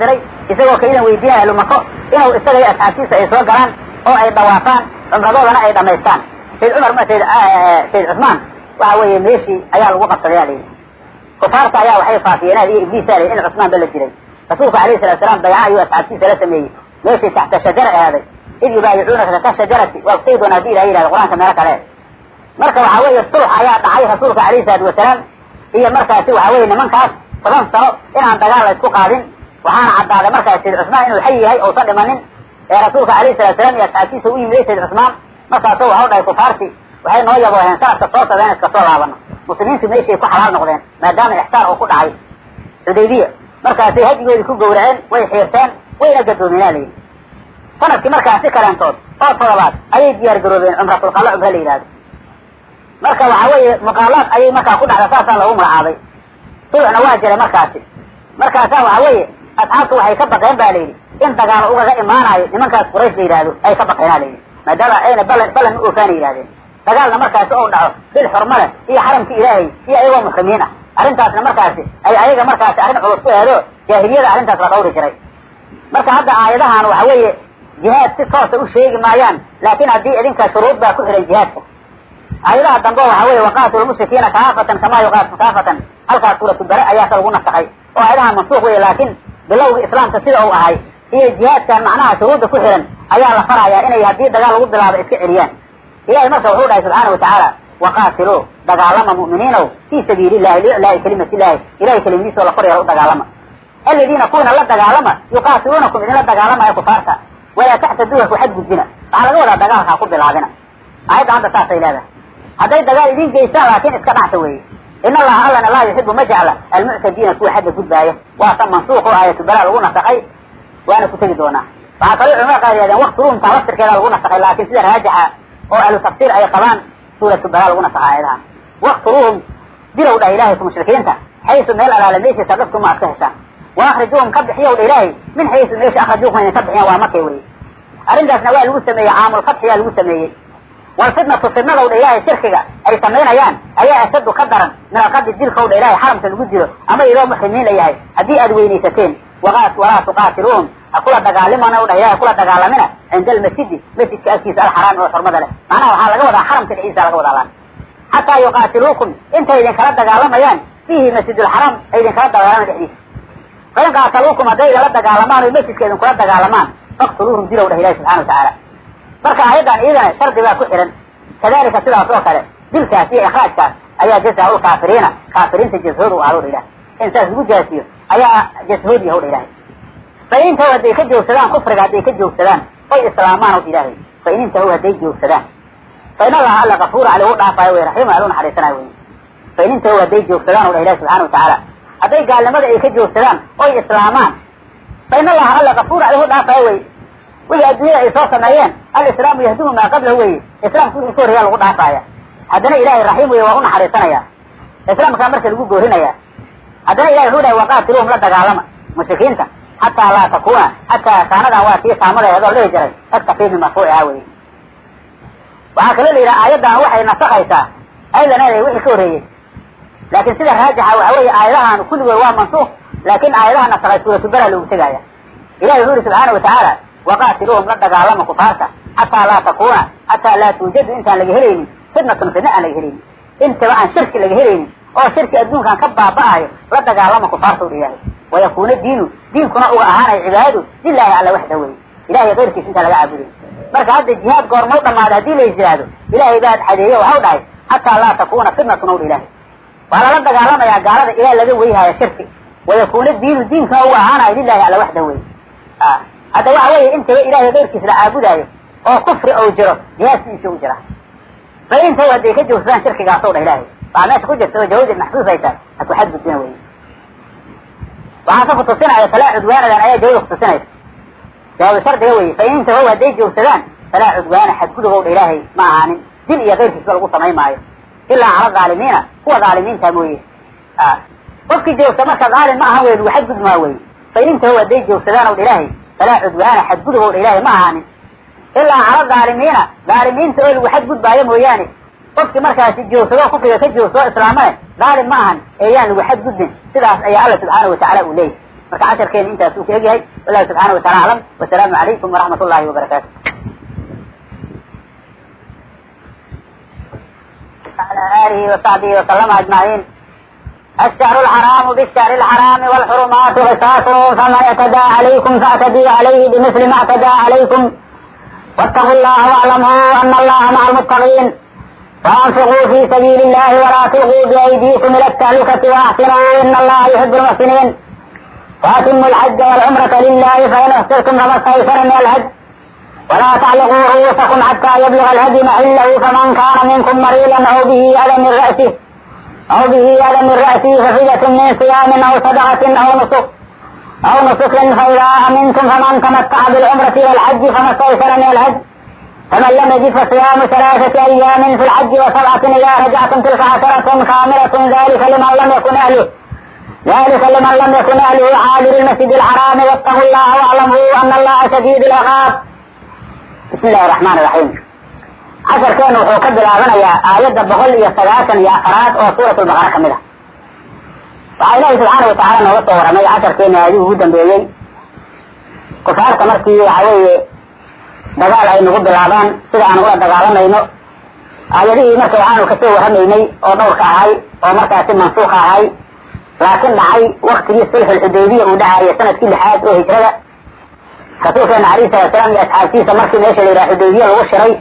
diray isagoo ka idan weydiinaya ahlu mako inuu isaga iyo asxaabtiisa ay soo galaan oo ay dhawaafaan cumradoodana ay dhamaystaan sayd cumar ma sayd sayd cusmaan waxa weeye meeshii ayaa lagu qabsaday a layidhi. Kufaarta ayaa waxay faafiyeen iyo ibliisa la in cusmaan ba la jiray. Rasuulku alayhi salatu salaam dayaca ayuu asxaabtiisa la sameeyey. Meeshii taxta shajara ahaaday id yubaayicuunaka taxta shajarati doona haddii ilaha yihahdo qur'aanka meelo kale. Marka waxa weeye sulx ayaa dhacay rasuulka alayhi salaatu wasalaam iyo markaasi waxa weye nimankaas toban sano inaan dagaal la isku qaadin waxaana caddaaday markaas sayd cusmaan inuu xay yahay ousan dhimanin. Ee rasuulka alayhi salatu salaam iyo asxaabtiisa u yimiday sayd cusmaan markaasoo waxau dhahay kufaarti waxay noo yabooheen sanadka soo in iska soo laabano muslimiintu meeshay ku xalaal noqdeen maadaama ixsaan uu ku dhacay. Xudaybiya markaasay hadigoodii ku gawraceen way xiirteen wayna gadoomeenaa layidhi sannadkii markaasi kaleentood oo todobaad ayay diyaar garoobeen cumratulqalla cumra la yidhahdo marka waxa weeye muqaalaad ayay markaa ku dhacda saasaa loogu magacaabay. Sulxna waa jiray markaasi. Markaasaa waxa weeye asxaabtu waxay ka baqeen ba layidhi in dagaalo ugaga imaanayo nimankaas quraysh la yidhaahdo ay ka baqeenaa layidhi. Maadaama ayna balan balan u oofaana yidhahdeen dagaalna markaasi ou dhaco bil xurma leh iyo xaramka ilaahay iyo ayagoo muslimiin ah. Arrintaasna markaasi ay ayaga markaasi arrin culus ku eedo jaahiliyada arrintaas la dhawri jiray. Marka hadda aayadahan waxa weeye jihaad si toosa u sheegi maayaan laakin haddii idinka shuruud baa ku xihan jihaadka. Aayadaha dambe waxa weeye waqaatilu lmushrikiina kaafatan kamaa yuqaatu kaafatan. Halkaas suuratu bare ayaasa lagu nasakay oo aayadaha mansuuq wey laakin bilowga islaamka sida uu ahay iyo jihaadkan macnaha shuruudda ku xihan ayaa la farayaa inay haddii dagaal lagu bilaabo iska celiyaan. Ilahay marka wuxuu dhahay subxaana watacaala waqaatiluu dagaalama mu'miniinow fii sabiili liiclaahi kalimati illahi ilahay kelimadiisa oo la koryeelo u dagaalama. Aladiina kuwina la dagaalama yuqaatiluunakum idinla dagaalamaya kufaarta walaa taxtaduuha ku xadgudbina waxaa laga wadaa dagaalka ha ku bilaabina. Aayadda hadda saasay leedahay. Hadday dagaal idin geystaan laakin iska dhacsa weeye in allaha allana laa yuxibu ma jecla almuctadiina kuwa xagga gudbaaya waata mansuuq oo aayatu balaa lagu nasakay waana ku tegi doonaa waxaa kaloo culamada qaar yihahdeen waqtuluhumtaa laftirkeeda lagu nasakay laakin sida raajixa oo ahlu tafsiir ay qabaan suuratu balaa lagu nasakha aayadaha waqtuluuhum dilow dhah ilahay ku mushrikiinta xaysu meel alaala meeshiisa dadkuma ad ka heshaan wa akhrijuuhum ka bixiyow dha ilaahay min xaysu meesha akhrajuukum idin ka bixiyaan waa makay weye arrintaasna waa lagu sameeyey caamulfatxiyaa lagu sameeyey walfitnatu fitnadow dha ilaahay shirkiga ay samaynayaan ayaa ashaddu ka daran min alqadi dilkow dha ilahay xaramka lagu dilo ama idoo muxrimiin la yahay haddii aad weynaysateen walaa tuqaatiluuhum ha kula dagaalimana u dhah ilahay kula dagaalamina cinda almasjidi masjidka agtiisa alxaraami oo xurmada leh macnaha waxaa laga wadaa xaramka dhexdiisa laga wadaa laan xataa yuqaatiluukum intay idinkala dagaalamayaan fiihi masjidulxaraam ay idinkala dagaalamaan dhexdiisa fain qaataluukum hadday idinla dagaalamaan o masjidka idinkula dagaalamaan faqtuluuhum dilow dhah ilahi subxana watacaala marka aayaddan iyadana shardi baa ku xihan kadalika sidaas oo kale dilkaas iyo ikraajkaas ayaa jazaa lkaafiriina kaafiriinta jashood u ahlo dha ilahay in saas lagu jaasiyo ayaa jashood yahow dha ilahay fain intahu hadday ka joogsadaan kufriga hadday ka joogsadaan oy islaamaan o ilaahay. Fain intahu hadday joogsadaan. Fain allaha alla kafuura ale u dhaafayo wey raxima ale u naxariisanayo wey fain intahu hadday joogsadaan o dha ilahi subxana watacaala hadday gaalnimada ay ka joogsadaan oy islaamaan. Fain allaha alla kafuura ale u dhaafayo wey wixii adduunyada ay soo sameeyeen alislaamu yahdumu maa qablahu weye islaamku wixii ka horreeyaa lagu dhaafaaya haddana ilahay raxiim weye waa u naxariisanaya islaamkaa marka lagu goorinaya haddana ilahay wuxuu dhahay waqaatiluhum la dagaalama mushrikiinta xataa laa takuna xataa kaanadan waa tii saamadeedoo dhihi jiray taktafii min marfuuciha weye waxaa kaloo la yidhaha aayaddan waxay nasakaysaa aylaneeday wixii ka horreeyey laakin sida raajixa waxa weeye aayadahan kulligood waa mansuuq laakin aayadaha nasakay suuratu bera loogu tegaya ilahi wuxuu yihi subxaana watacaala waqaatiluuhum la dagaalama kufaarta xataa laa takuna xataa laa tuujadu intaan laga helaynin fitnatun fidna aan laga helaynin intaba aan shirki laga helaynin oo shirki adduunkan ka baaba'ayo la dagaalama kufaarta u ilahay wayakuuna diinu diinkuna uga ahaanayo cibaadadu lilahi alla waxda wey ilahay keyrkiis intaan laga caabuday marka hadda jihaad goormau dhamaada haddii la yidhaahdo ilahay baad cadeeye waxau dhahay xataa laa takuna fitnatun ow ilahay waa lala dagaalamayaa gaalada ilaa laga weyhaayo shirki wayakuuna diinu diinkuna uga ahaanayo lilahi alla waxda wey hadda waxa weeye intaba ilahay keyrkiis la caabudaayo oo kufri ou jiro jihaadkiisa u jira. Fa intaw hadday ka joogsadaan shirkigaasow dha ilahay waxaa meesha ku jirta oo jawadi maxsuus ay tahay. Ha ku xadgudbina wey waxaa ka kutusinaya falaa cudwaanadan ayaa jawada kutusinaysa jawaabu shardiga wey fa intahow hadday joogsadaan falaa cudwaana xadgudubow dha ilaahay ma ahaanin. Dil iyo keyrkiisba lagu samayn maayo. Ilaa cala dhaalimiina kuwa dhaalimiinta mooye. Qofkii joogta marka dhaalim ma ahan wey lagu xadgudmaa wey fa intahow hadday joogsadaan ow dha ilaahay falaa cudwaana xadgudub xadgudubowdha ilaahay ma ahaanin ilaa cala daalimiina daalimiinta oo lagu xadgudbaayo mooyaane qofkii markaasi joogsado kufriga ka joogsado islaamane daalim ma ahan eeyaan lagu xadgudbin sidaas ayaa alla subxaana watacaala uu leeyahay marka casharkeena intaas uu ka egyahay wallahu subxana watacala aclam wasalaamu calaykum waraxmat ullahi wabarakaatu ala alihi wasaxbihi wasalama ajmaciin الشهر الحرام بالشهر الحرام والحرمات قصاصه فمن اعتدى عليكم فاعتدي عليه بمثل ما اعتدى عليكم واتقوا الله واعلموا ان الله مع المتقين وانفقوا في سبيل الله ولا تلقوا بايديكم الى التهلكه واحسنوا ان الله يحب المحسنين واتموا الحج والعمره لله فان احسنتم فما استيسر من الهدي ولا تعلقوا رؤوسكم حتى يبلغ الهدي محله فمن كان منكم مريضا او به الم من راسه او به اذى من راسه ففدية من صيام او صدقة او نسك او نسك فاذا امنتم فمن تمتع بالعمرة الى الحج فما استيسر من الحج فمن لم يجد فصيام ثلاثة ايام في الحج وسبعة اذا رجعتم تلك عشرة كاملة ذلك لمن لم يكن اهله ذلك لمن لم يكن اهله عابر المسجد الحرام واتقوا الله واعلموا ان الله شديد العقاب bismi illahi raxmaan iraxiim casharkeenu wuxuu ka bilaabanayaa aayadda boqol iyo sagaashan iyo afaraad oo suurat lbaqara ka mid a waxaa ilaahi subxaana watacaala nooga soo waramay casharkeenu aayadihii ugu dambeeyey. Kufaarta markii waxa weeye dagaal ay nagu bilaabaan sida aan ula dagaalamayno aayadihii marka waxaanu ka soo waramaynay oo dhowrka ahay oo markaasi mansuuka ahay laakiin dhacay waktigii sulxulxudaybiya uu dhahayo sannadkii lixaad oo hijrada. Rasuulkeena alayhi salatu salaam iyo asxaabtiisa markii meesha la yidhaha xudaybiya lagu shiray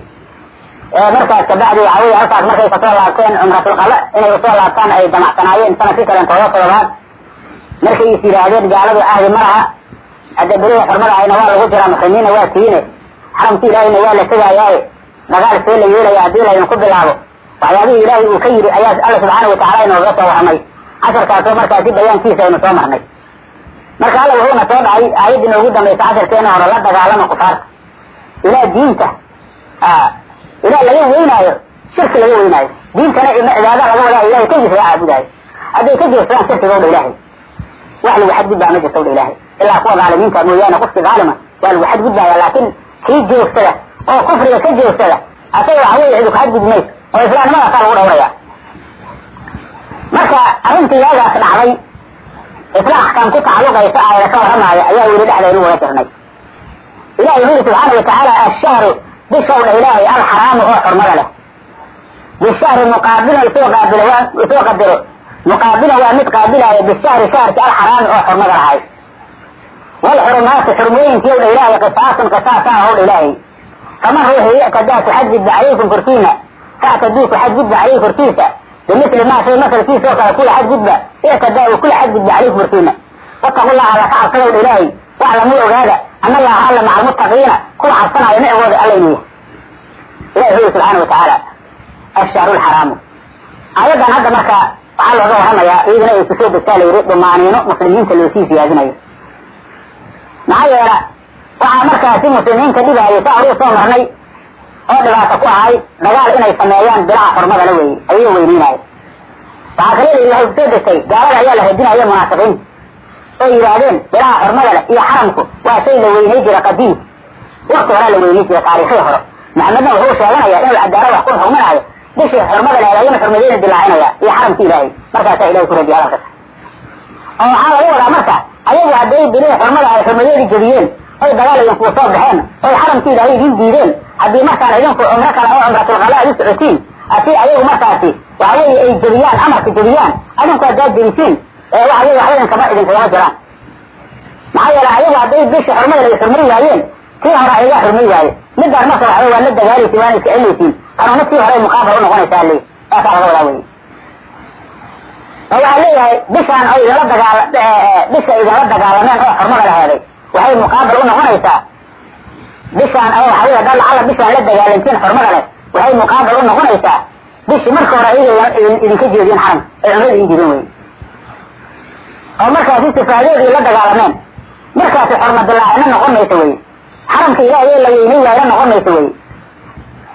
markaas kabacdi waxa weye halkaas markay ka soo laabteen cumratulqaba inay u soo laabtaan ay damacsanaayeen sannadkii kalen todoba todobaad markay is yidhaahdeen gaaladu ahdi ma laha. Hadda beriha xurmada ayna waa lagu jiraa muslimiinna waa tiine xaramki ilaahayna waa la tegayaaye dagaal see la yeelaya haddii laydinku bilaabo. Waxyaabihii ilaahay uu ka yidhi ayaa alla subxaana watacala inooga soo waramay casharkaasoo markaasi bayaankiisa aynu soo marnay. Marka alla wuxuuna soo dhacay aayaddii noogu dambaysa casharkeena hore la dagaalama kufaarta ilaa diinta ilaa laga weynaayo shirki laga weynaayo. Diintana cibaada laga wadaayo ilahay keligiis laga caabudaayo hadday ka jeestaan shirkiga udha ilahay wax lagu xadgudbaa ma jirta udha ilahay ilaa kuwa dhaalimiinta mooyaane qofkii dhaalima waa lagu xadgudbaya laakin kii joogsada oo kufriga ka joogsada asaga waxa weye cidu kaxadgudbi mayso oo islaamnimadaasaa lagu dhawraya marka arrintii yaagaas dhacday isla axkaam ku tacalluqaysa aayada ka warramaayo ayaa weli dhexdaynu wada jirnay. Ilahi wuxu yuri subxaana watacaala ashahru bishowdha ilaahay alxaraamu oo xurmada leh. Bishahri muqaabilo isoo qaabilo isoo qadiro muqaabilo waa mid qaabilaayo bishahri shahrki alxaraami oo xurmada lahay. Walxurumaati xurmooyinkii owdha ilaahay qisaasun qisaasaa howdha ilaahay. Faman ruuxii ictadaa kuxadgudba calaykum korkiina factaduu kuxadgudba caleyhi korkiisa bimili maa shay masalkiisa oo kale kula xadgudba ictadaa uu kula xadgudba caleyhi korkiina wataqu llaha alla ka cabsadowdha ilaahay. Waclamuu ogaada ana allaha alla maca almuttaqiina kuwa cabsanaayo micgooda allaynu yahay ilahi subxaana watacaala ashahru lxaraamu aayaddan hadda marka waxaa looga warramayaa iyaduna ay ku soo degtaa la yidhi dhumaaniino muslimiinta loosii siyaadinayo maxaa yeela waxaa markaasi muslimiinta dhibaayo sa horuu soo marnay oo dhibaato ku ahay dagaal inay sameeyaan bilaha xurmadana weeye ayagoo weyneynaayo waxaa kale la waxay ku soo degtay gaalada ayaa la radinaya munaafiqiinta oo yidhaahdeen bilaha xurmada leh iyo xaramku waa shay la weynay jira qadiim. Wakti horaa la weynay jira taariikhii hore. Maxamedna wuxuu sheeganaya inuu cadaalo wax ku xugminaayo bishii xurmada leh ayagana xurmadeena dilaacinaya iyo xaramki ilaahay. Markaasaa ilahay ku radiya hadalkas oo waxaa laga wadaa marka ayagu hadday bilihii xurmada ay xurmadeedi jebiyeen oy dagaal idinku soo baxeen oy xaramki ilaahay idin diideen haddii markaan idinku cumro kale oo cumratulqala ad u socotiin ati ayagu markaasi waxa weeye ay jebiyaan amarka jebiyaan adinku haddaad jebisiin waxa weye waxba idinkama idinkagama jiraan. Maxaa yeele ayagu hadday bishii xurmada ay xurmay waayeen kii hore ayagaa xurmay waaye midaan marka waxa waa la dagaalaysin waana iska celaysiin kii hore muqaabal unoqonaysaa le saasaa laga wadaa wey oo waxaa leeyahay bishaan oo idinla dagaal bisha idinla dagaalameen oo xurmada laheeday waxay muqaabal unoqonaysaa bishaan oo waxa wey haddaad lacala bishaan la dagaalantiin xurmada leh waxay muqaabal unoqonaysaa bishii marka hore ayaga idinka jeediyeen xaram ay cumrada idin diidan wey oo markaasi sifaadoodii la dagaalameen markaasi xurmadilaacina noqon mayso wey. Xaramka ilaahay la weynay waayna noqon mayso wey.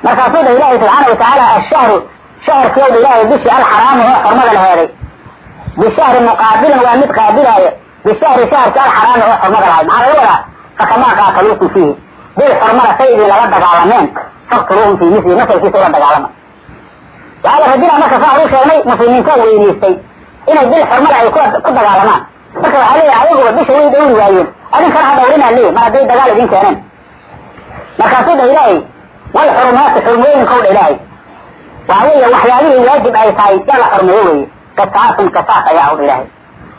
Markaasuu dha ilaahay subxaana watacaala ashahru shaharkii ow ilaahay bishii alxaraamu oo xurmada laheeday bishahri muqaabilan waa mid qaabilaayo bishahri shaharki alxaraami oo xurmada lahayd maxaa laga wadaa? Fakamaa qaataluukum fiihi. Bil xurmada say idin lala dagaalameen. Faktuluuhum fii misli masalkiisa ula dagaalama. Waxaa la radinaa marka saa horuu sheegnay muslimiintaa weynaystay inay bil xurmada ay ku dagaalamaan marka waxaa leeyahay ayaguba bisha way dhowri waayeen. Adinkana ha dhawrinaa leeyahy mar hadday dagaal idin keeneen. Markaasuu dha ilaahay wal xurumaati xurmooyinkow dha ilaahay. Waxa weeye waxyaabihii waajib ay tahay yaa la xurmeeyo weye qisaasun qisaas ayaa u ilaahay.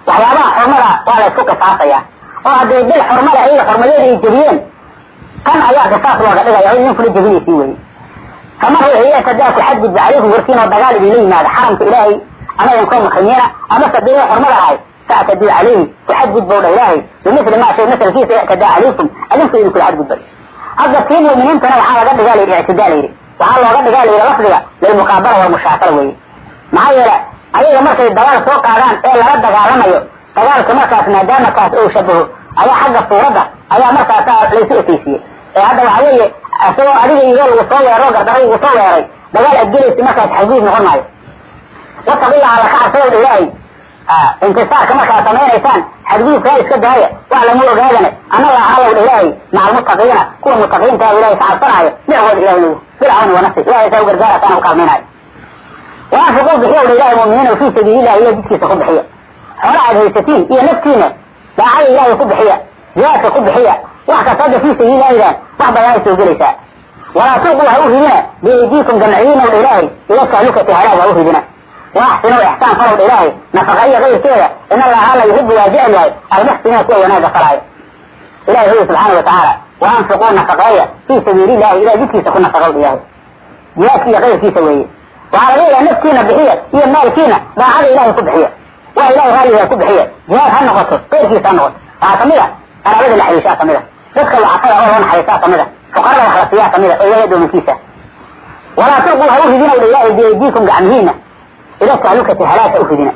Waxyaabaha xurmada waa la isku qisaasaya oo haddii bil xurmada iyaga xurmadeeda ay jebiyeen kan ayaa qisaas looga dhigaya in ninkula jebinaysii weye kama ruuxi ictadaa ku xadgudba calaykum warkiin oo dagaal idinla yimaada xaramka ilaahay ama idinkoo muslimiina ama sabiila xurmada ahay factaduu calayhi ku xadgudbow dha ilaahay. Bimithli maa shay masalkiisa ictadaa calaykum adinku idinkula xadgudbay. Hadda tii mu'miniintana waxaa laga dhigaa layidhi ictidaa layidhi waxaa looga dhigaa layidhi lafdiga lilmuqaabala walmushaakala weye maxaa yeele ayaga markay dagaal soo qaadaan ee lala dagaalamayo dagaalka markaas maadaama kaas ou shabaho ayaa xagga suuradda ayaa markaasa laysu ekeysiiyey ee hadda waxa weeye isagoo adiga iyo lagu soo weero gardaray lagu soo weeray dagaal aad gelaysa markaas xagiid noqon maayo wataqillaha laka cabsadowdha ilaahay intisaarka markaad samaynaysaan xadgudubkaa iska daaya wax lama ogaadane annaga ahaalowdha ilaahay maca almutaqiina kuwa mutaqiintaa ilahay ka cabsanaayo dhicooda ilahay leeyahy bilcawni wanafsi ilahay saa u gargaarasaana u kaalmaynaayo waanfiquu bixiyowdha ilahay mu'miniina fii sabiilillahi ilahay jidkiisa ku bixiya. Xoola aad haysatiin iyo naftiina daacada ilaahay ku bixiya jihaadka ku bixiya wax kasta hadda fii sabiilillahidaan wax badan soo gelaysaa. Walaa tulquu ha u ridina biaydiikum gamciyiinowdha ilaahay ila tahlukati halaag ha u ridina waaxsinuu ixsaan falowdha ilaahay nafaqa iyo kayrkeeda in allaha alla yuxibu waa jecel yahay almuxsiniina kuwa wanaaga falaayo ilahi huyi subxaana watacaala waanfiquu nafaqeeya fii sabiilillahi ilahay jidkiisa ku nafaqowdha ilaahay jihaadka iyo kayrkiisa weeye. Waxaa laga yadaa naftiina bixiya iyo maalkiina daacada ilahay ku bixiya. Waa ilahay raaligaa ku bixiya. Jihaad ha noqoto kayrkiisa ha noqoto. Waxaa ka mid a qaraabada la xiriishaa ka mid a dadka lacafada oo loo naxariistaa ka mid a fuqarada wax la siiyaa ka mid a oo ilahay doominkiisa walaa tulquu ha u ridinowdha ilaahay biaydiikum gacmihiina ila tahlukati halaaga u ridina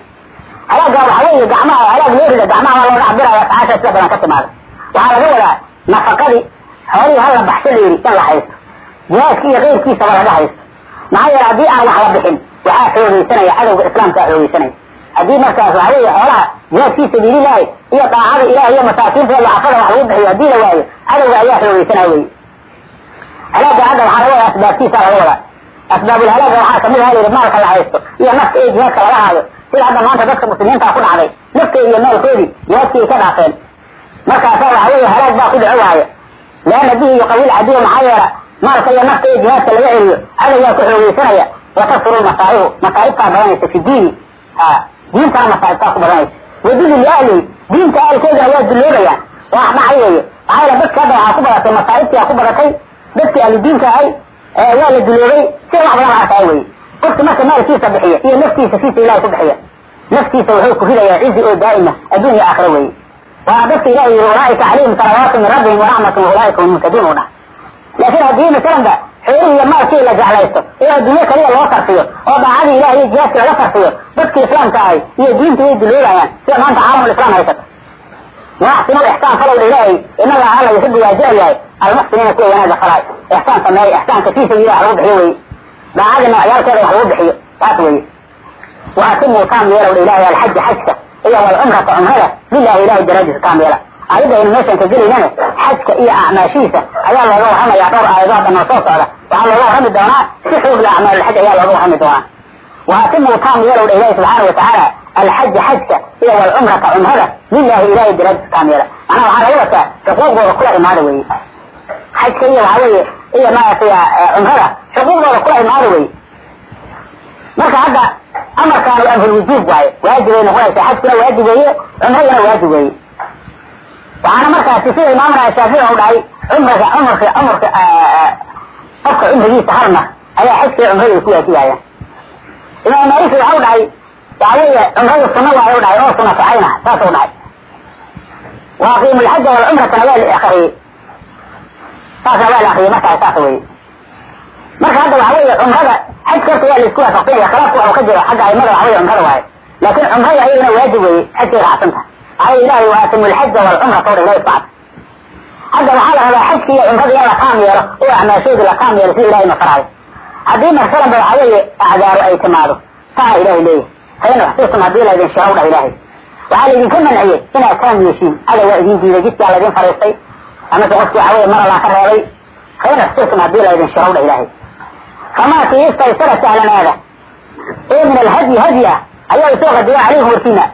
halaaga waxa weeye gacmaha halaag loo rida gacmaha waa looga cabiraya sacaasha sida badan ka timaada waxaa laga wadaa nafaqadii xoolihii hala baxsho la yidhi in la haysto. Jihaadki iyo keyrkiisaba laga haysto. Maxaa yeele haddii aan wax la bixin waxaa xoogeysanaya cadowga islaamkaa xoogeysanaya haddii markaas waxa weeye xoolaha jihaad fii sabiilillahi iyo daacada ilahi iyo masaakiinta lacafada wax lagu bixiyo haddii la waayo cadowga ayaa xoogeysanaya wey halaaga hadda waxaa laga wadaa asbaabtiisa laga wadaa asbaabulhalaaga waxaa ka mid aha layidhi maalka la haysto iyo nafta iyo jihaadka laga haayo sida hadda maanta dadka muslimiintaa ku dhacday nafteedi iyo maalkoodii jihaadkii ay ka dhaafeen markaasa waxa weeye halaag baa ku dhici waayo leana bihi yuqawil caduwa maxaa yeela maalka iyo nafta iyo jihaadka laga celiyo cadowgaa ku xoogeysanaya watasuru masaa'ibu masaa'ibtaa badanaysa fi diini ha diintana masaa'ibtaa ku badanaysa wadudi liahlihi diinta ahalkeedana waa dulloobayaan waa dhacay weeye maxaa yeele dadka hadda waxaa ku badatay masaa'ibtiaa ku badatay dadkii ahludiinka ahay waa la duloobay sida wax badan arkaa weye qofki marka maalkiisa bixiya iyo naftiisa fiisa ilahay ku bixiya naftiisa wuxuu ku ridayaa cizi oo daa'ima adduun iyo aakhira weye waana dadka ilahi yiri ulaaika calayhim salawaatu min rabbihim waraxmatun waulaaika hum muhtaduun u dhah laakiin haddii masalanba xoolihii iyo maalkii la jeclaysto ee adduunyo kaliya loo sarfiyo oo daacadii ilahi iyo jihaadkii laga sarfiyo dadkii islaamka ahay iyo diinta way duloobayaan sida maanta caalamul islam haysata waaxsinu ixsaan falowdha ilaahay in allaha alla yuxibu waa jecel yahay almuxsiniina kuwa wanaaga falaay ixsaan sameeya ixsaanka fii sabiililah lagu bixiyo weye daacadii noocyaalkeeda wax lagu bixiyo taas weye waatimuu taam yeelowdha ilaahay alxaja xajka iyo walcumrata cumrada lilahi ilahay daraadiisa taam yeela aynu meeshan ka gelaynana xajka iyo acmaashihiisa ayaa looga warramayaa dhowr aayadood hadda noo soo socda waxaa looga warrami doonaa si xoog la acmaalulxaj ayaa looga warrami doonaa waatimuu taam yeelowdha ilahi subxaana watacaala alxaja xajka iyo walcumrata cumrada lilahi ilahay daraadiisa taam yeela waxaa laga wataa xuquuqdooda kula imaada weye xajka iyo waxaa weeye iyo maaragtay cumrada xuquuqdooda kula imaada weye marka hadda amarkaanu amrulwujuub waaye waajibay noqonaysaa xajkuna waajib weeye cumraduna waajib weeye. Waxaana markaasi sida imaamna shaafici u dhahay cumriga cumrka cumrka qofka cumrigiisa hal mar ayaa xajka iyo cumrada ku waajibayaan imaam maliki waxa u dhahay waxa weeye cumradu sunna waayo u dhahay oo sunna ficayna saas u dhahay. Waaqiimu lxaja walcumratana waa la akriyey saasna waa la akriyey markaa saas marka hadda waxa weeye cumrada xajka horta waa la isku waafaqsanya khilaafku waxu ka jiro xagga aimada waxa weye cumrada waaye. Laakin cumrada ayadana waajib weye xajkay raacsanta maxaa ilahi waatimu lxaja walcumrata o dha ilahi isbacad hadda waxaa la rabaa xajki iyo cumrada in la taam yeelo oo acmaashooda la taam yeelo sida ilahay mafaraayo haddii marsalanba waxa weeye acdaaru ay timaado saa ilahay leeyahay. Fain uxsirtum haddii laydin shiro dhah ilaahay. Waxaa laydinka manciyey inaad taam yeeshiin cadow waa idin diiday jidkaa laydin fariistay amase qofki waxa weye maralaa ka reebay fain uxsirtum haddii laydin shiro dhah ilaahay famaa kii istaysara sahlanaada oo min alhadyi hadyi ah ayaa isoo qadiya calayhim warkiina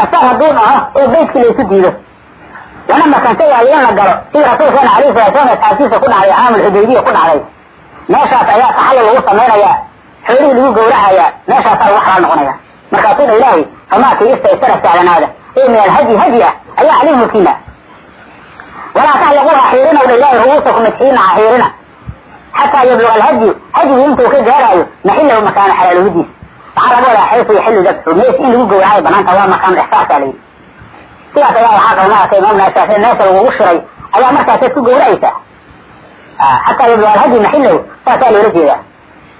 ixsaan hadduu dhaho oo beytkii laysu diido lana makansa waayo in la galo sidii rasuulkeena alayhi salatu salam asxaabtiisa ku dhacday caamul xudaybiya ku dhacday meeshaas ayaa taxallul lagu samaynayaa xoolihii lagu gowracayaa meeshaasaa lagu xalaal noqonaya markaasuu dha ilaahay famaakii istaysara sahlanaada ee min alhadyi hadyi ah ayaa calayhi mukiina walaa taxliquuha xiirina dha ilaahay ru'uusakum midxiina ha xiirina xataa yabluga alhadyu hadyigu intuu ka gaaraayo maxillahu makaana xalaaluhudiisa waxaa laga wadaa xaysu yaxilu dabxu meesha in lagu gowracayo banaanta waa makaanu ixsaasaa layidhi sidaas ayaa waxaa qaba maaragtay imaamna shaafici meesha lagugu shiray ayaa markaasaad ku gowracaysaa xataa yabluga alhadyu maxillahu saasaa loola jeedaa.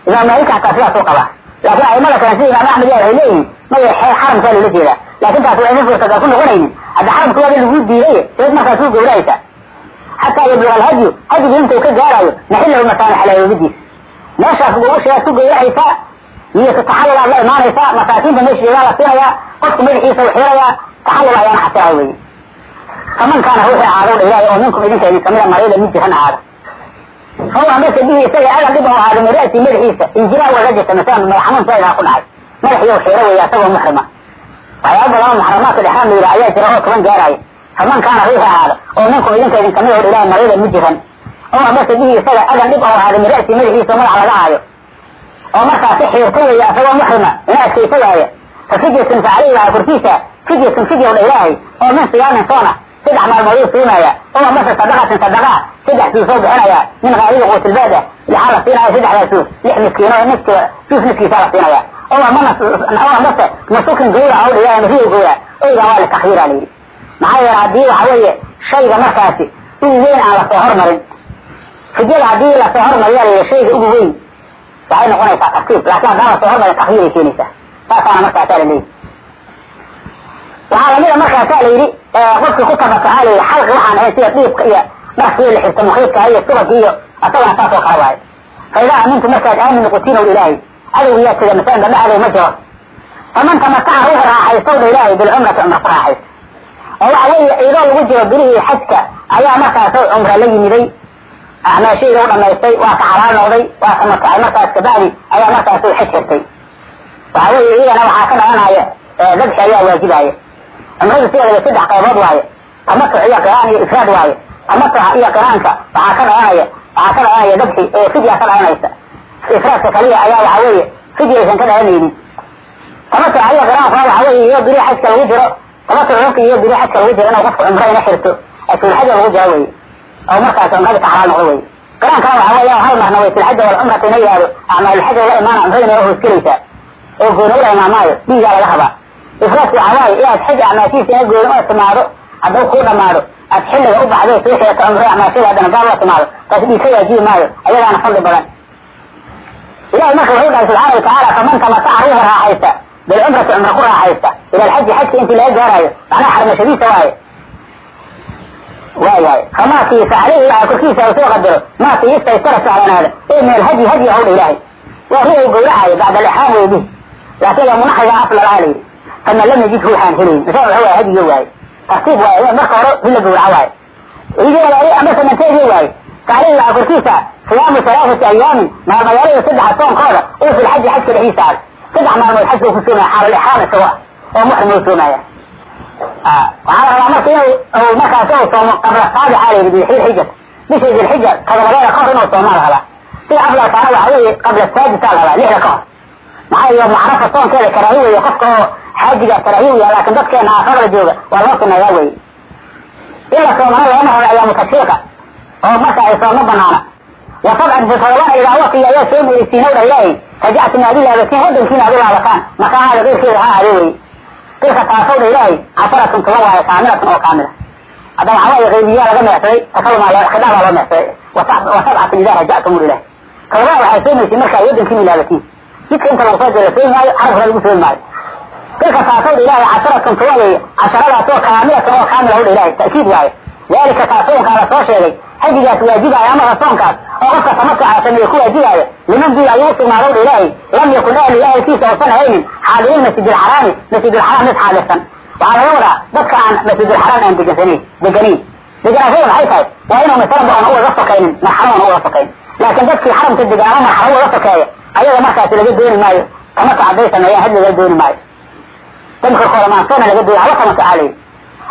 Imaam maalika hataa sidaas u qabaa. Laakiin aimada kale sida imaam axmed ya waxay leeyihiin maya xaramkaa loola jeedaa. Laakin taas waa suurtagal ku noqonaynin hadda xaramka waaba lagu diiday seed markaas ku gowracaysaa xataa yabluga alhadyu hadyigu intuu ka gaarayo maxillahu makaana xalaaloobidiisa meeshaas shiraad ku gowracaysaa niyatu taxallulaad la imaanaysaa masaakiinta meesha joogaa la siinayaa qofku madaxiisa u xirayaa taxallul ayaana xasiraa weye faman kaana ruuxii ahaado dha ilaahay oo minkum idinka idin kamida mariida mid jiran ahaada fahuwa marka bihi isaga adan dhib u ahaado min ra'si madaxiisa injilaa waga jirta masalan madax xanuun saydaa ku dhacay madaxiyo xiro weeye asagoo muxrima waxyaaba badan muxramaadka dhexaan la yidhaha ayaa jira oo toban gaaraya faman kaana ruuxii ahaado oo minkum idinka idin kamida o dha ilahay mariida mid jiran fahuwa marka bihi isaga adan dhib u ahaado min ra'si madaxiisa madax laga haayo. Oo markaasi xiirto weeye asagoo muxrima ina adkaysa waaya fa fidyatun fa caleyhi waxa korkiisa dha ilaahay. Oo min siyaamin soona saddex maalmooduu siinaya oo amase sadaqatin sadaqa saddex suus soo bixinaya min haalibi quutilbaada waxaa la siinaya saddexdaa suus lix miskiin oo niski suus niskiisa la siinaya oo amana oo amase nasukin gawra oo dhigaa nasiyo gawra oygan waa litakhiira la yidhi maxaa yeele haddii waxa weeye shayga markaasi ugu weyn aan la soo hormarin fidyada haddii la soo hormariya la yidhi shayga ugu weyn waxay noqonaysaa tartiib laakin haddaan la soo hormarin takhiiray keenaysaa saasaana markaasaa la leeyihi waxaa lamida markaasaa la yidhi qofkii ku tabatahaa layidhi xalqi waxaan ahayn sida dhiibka iyo dharkii la xirta mukiidka iyo subagki iyo asagana saas oo waayo fa amintu markaad aamin noqotiin ilaahay adowgiyaa sida masalan dambe adow ma jiro faman tamataca ruuxu raaxaystow dha ilaahay bilcumrati cumra ku raaxaysto oo waxa weeye ciidoo lagu jiro bilihii xajka ayaa markaas cumra la yimiday acmaashiida u dhamaystay waa ka xalaal noqday waa ka makacay markaas kabacdi ayaa markaas xaj xirtay waxa weeye iyagana waxaa ka dhalanaya dabxi ayaa waajibaya cumradu sideedaba saddex qaybood waaye tamatuc iyo qiraan iyo ifraad waaye tamatuca iyo qiraanka waxaa ka dhalanaya waxaa ka dhalanaya dabxi ee fidya ka dhalanaysa ifraadka kaliya ayaa waxa weeye fidya aysan ka dhalanaynin tamatuca iyo qiraankuna waxa weeye iyo biri xajka lagu jiro tamatuc xunka iyo biri xajka lagu jiro inuu qofku cumro ina xirto ashhurxaja lagu jiro weye oo markaas cumrada ka xalaal noqdo weye qiraankana waxa weeya hal marna way filxaja walcumrata ina yihahdo acmaalulxaja la imaana cumradina waa hoosgelaysaa oo gooni ula imaamaayo dhiigaa laga rabaa ifraadku waxa waaye inaad xaj acmaashiisa ina gooni oo timaado hadduu kuu dhamaado aad xilliga u baxday soo xigata cumro acmaashada haddana gaab la timaado taas dhiig waajibi maayo ayadaana fadli badan ilahay marka wuxuu dhahay subxaana watacaala faman tamataca ruuxa raaxaysta bilcumrati cumra ku raaxaysta ila alxaji xajka intii laga gaarayo macnaha xarmashadiisa waaye waayahay famaakii fa caleyhi waxa korkiisa u soo qadaro maakii istaystara sahlanaada ee min alhadyi hadyi hawdha ilaahay waa ruuxu gowracayo bacda alixraam wey bih laakin lamunaxiga aflal aa layidhi faman lam yajid ruuxaan helayn masaa waxa waay hadiyo waaye tartiib waaye marka hore hila gowraca waaye igeelaaye ama waaye waxa korkiisa siyaamu halaaثati ayaamin maalmayaalada saddexa soonkooda oo fi lxaji xajka dhexdiisa ah saddex maalmood xajka ku soomaya xaalal ixraam isago ah oo muxrim u soomaya waxaa la rabaa marka inuu markaas soomo qabla saabixa la yidhi bilxija bisha dilxija todobadeeda kahor inuu soomaa la rabaa sida aflalkaana waxa weeye qabla saadisa la rabaa lixda kahor maxaa yeele macrafa soonkeeda karaahi weeye qofka oo xaajiga karaahi weya laakin dadkeena aafadala jooga waa loo suneeyaa weye in la soomana lagama rabo ayaamu tashriiqa oo marka ay sooma banaana. Wa sabcan fi todobana idaa waqtiga ayaa soo meerisiinow dha ilaahay rajactum aad u laabatiin wadankiina aad u laabataan makaanaada keyrkeeda ha aade weye tilka taasow dha ilaahay kaamilatun oo kaamila hadda waxa waaye qaybiyaa laga meexsaday takaluma khidaabaa loo meexsaday wa sabcatun idaa rajactum ul ilahay todobaa waxaa soomaysin markaa wadankiina laabatiin jidka inta lagu soo jiro soomi maayo carabkana lagu soomi maayo. Tilka taasoo dha ilaahay casharatun tuba weeye casharadaasoo kaamilatan oo kaamila o dha ilaahay. Ta'kiid waaye. Dalika taasoonkaa la soo sheegay xajigaas waajibaayo amaba soonkaas oo qofka tamatucaa sameeye ku waajibaayo liman dii ayuu usugnaadow dha ilaahay lam yakun ahli ahalkiisa uusan haynin xaadirin masjidilxaraami masjidulxaraam mid xaadirsan waxaa laga wadaa dadka aan masjidulxaraam aan degansanayn deganayn deganaashada maxay tahay waa inuu masalaba aan ugaga sokaynin marxalo aan sokayn laakiin dadkii xaramka degaano marxalo ugaga sokeeya ayaga markaasi laga dooni maayo tamatuc hadday sameeyaan had laga dooni maayo. Damkarkooda maanseena laga duya haba kama socaalay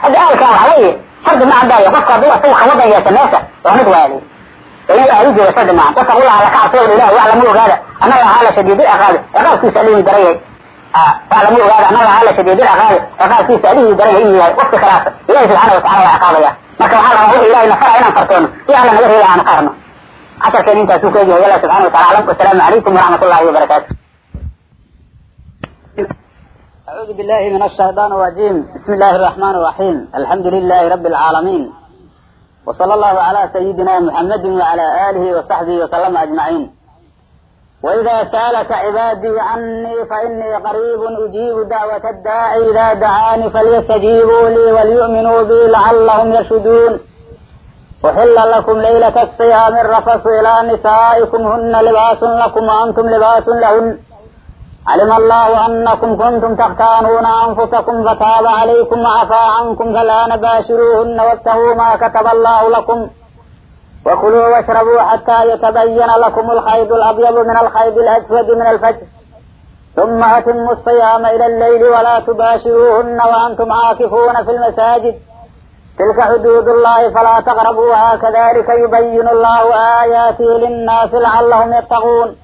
hadda aalkan waxa weeye shardi ma cadaayo qofka hadduu asaga kawadan yeesha meesha waa mid waali. Maaha dadka ulaha laka cabsado ilahi wax lama ogaada annaga ahaa la shadiidil aqaabi ciqaabkiisa alihi darayay wax lama ogaada annaga ahaa la shadiidil aqaabi ciqaabkiisa alihi darayay inuu yahay qofka khilaafta ilahi subxaana watacala waa ciqaabaya. Marka waxaa rabaa wixii ilahi nafara inaan fartoono iyo alla naga reeba aan ka harno casharkeen intaasuu ku egyahay allah subxana watacala wasalaamu calaykum waraxmat wabarakaatu أعوذ بالله من الشيطان الرجيم بسم الله الرحمن الرحيم الحمد لله رب العالمين وصلى الله على سيدنا محمد وعلى آله وصحبه وسلم أجمعين وإذا سألك عبادي عني فإني قريب أجيب دعوة الداعي إذا دعاني فليستجيبوا لي وليؤمنوا بي لعلهم يرشدون أحل لكم ليلة الصيام الرفث إلى نسائكم هن لباس لكم وأنتم لباس لهن علم الله أنكم كنتم تختانون أنفسكم فتاب عليكم وعفى عنكم فالآن باشروهن وابتغوا ما كتب الله لكم وكلوا واشربوا حتى يتبين لكم الخيط الأبيض من الخيط الأسود من الفجر ثم أتموا الصيام إلى الليل ولا تباشروهن وأنتم عاكفون في المساجد تلك حدود الله فلا تقربوها كذلك يبين الله آياته للناس لعلهم يتقون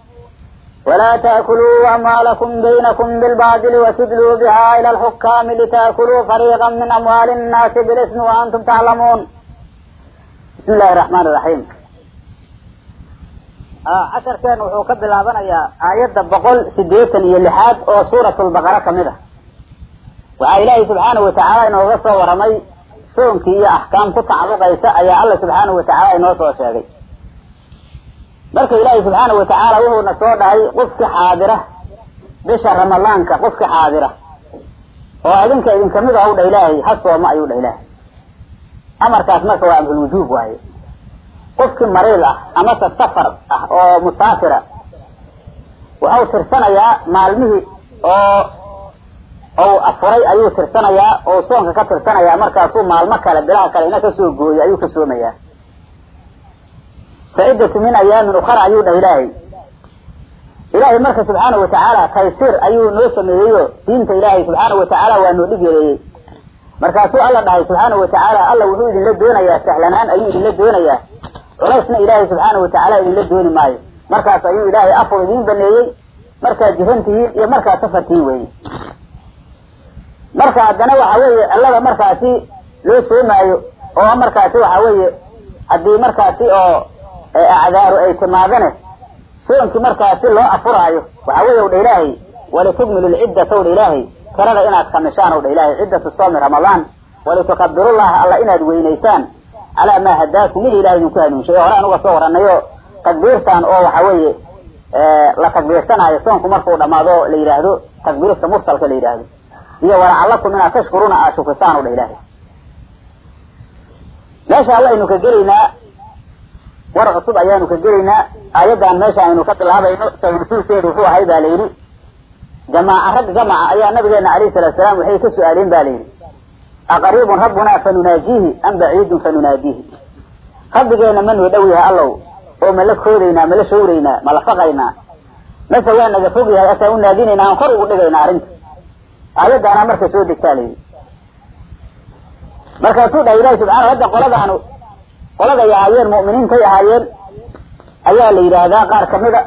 ولا تأكلوا أموالكم بينكم بالباطل وتدلوا بها إلى الحكام لتأكلوا فريقا من أموال الناس بالإثم وأنتم تعلمون بسم الله الرحمن الرحيم عشر كان وحو كبلابنيا آيات بقول سديتا يلحاد أو سورة البقرة كمدة وعا إلهي سبحانه وتعالى إنه غصة ورمي سونك هي أحكام كتعلق إيساء يا الله سبحانه وتعالى إنه صوى شاقي marka ilaahay subxaana watacaala wuxuuna soo dhahay qofki xaadira bisha ramadaanka qofki xaadira. Oo idinka idinka mid ah u dha ilaahay ha sooma ayuu dha ilaahay. Amarkaas marka waa amrulwujuub waaye. Qofki mariil ah amase safar ah oo musaafira wuxuu tirsanayaa maalmihii oo ou afuray ayuu tirsanayaa oo soonka ka tirsanayaa markaasuu maalmo kale bilaha kale ina ka soo gooyo ayuu ka soomayaa facidatu min ayaamin ukara ayuu dhah ilaahay ilaahay marka subxaana watacaala taysiir ayuu noo sameeyeyo diinta ilaahay subxaana watacaala waa noo dhig yeeleeyey markaasuu alla dhahay subxaana watacaala alla wuxuu idinla doonayaa sahlanaan ayuu idinla doonayaa culaysna ilaahay subxaana watacaala idinla dooni maayo markaas ayuu ilaahay afur idiin baneeyey markaad jiran tihiin iyo markaad safar tihiin weeye marka haddana waxa weeye cillada markaasi loo soomaayo oo markaasi waxa weeye haddii markaasi oo acdaaru ay timaadane soonkii markaasi loo afuraayo waxa weeye u dha ilaahay walitukmilu lciddata u dha ilaahay tirada inaad kamishaan u dha ilaahay ciddatu soomi ramadaan walitukabirullaha alla inaad weynaysaan calaa maa hadaakum mid ilahay idinku hanuunshay oo hore aan uga soo waranayo takbiirtan oo waxa weeye la takbiirsanaayo soonku markuu dhamaado la yidhaahdo takbiirta mursalka la yidhaahdo. Iyo walacalakum inaad tashkuruuna aad shukrisaan u dha ilaahay. Meesha waxaynu ka gelaynaa war cusub ayaanu ka gelaynaa. Aayaddan meesha aynu ka bilaabayno sawiirsuulkeedu wuxuu ahay ba la yidhi. Jamaaca rag jamaca ayaa nabigeena alayhi salatu salaam waxay ka su'aaleen ba la yidhi. Aqariibun rabbunaa fanunaajiihi am baciidun fanunaadiihi rabbigeena ma noo dhow yahay allow. Oo ma la koodaynaa ma la shawraynaa ma la faqaynaa. Mase waa naga fog yahay asaa u naadinaynaa aan kor ugu dhigaynaa arrinta. Aayaddaana marka soo degtaa la yidhi. Markaasuu dhahay ilahi subxana hadda qoladaanu qoladay ahaayeen mu'miniintay ahaayeen ayaa la yidhaahdaa qaar kamida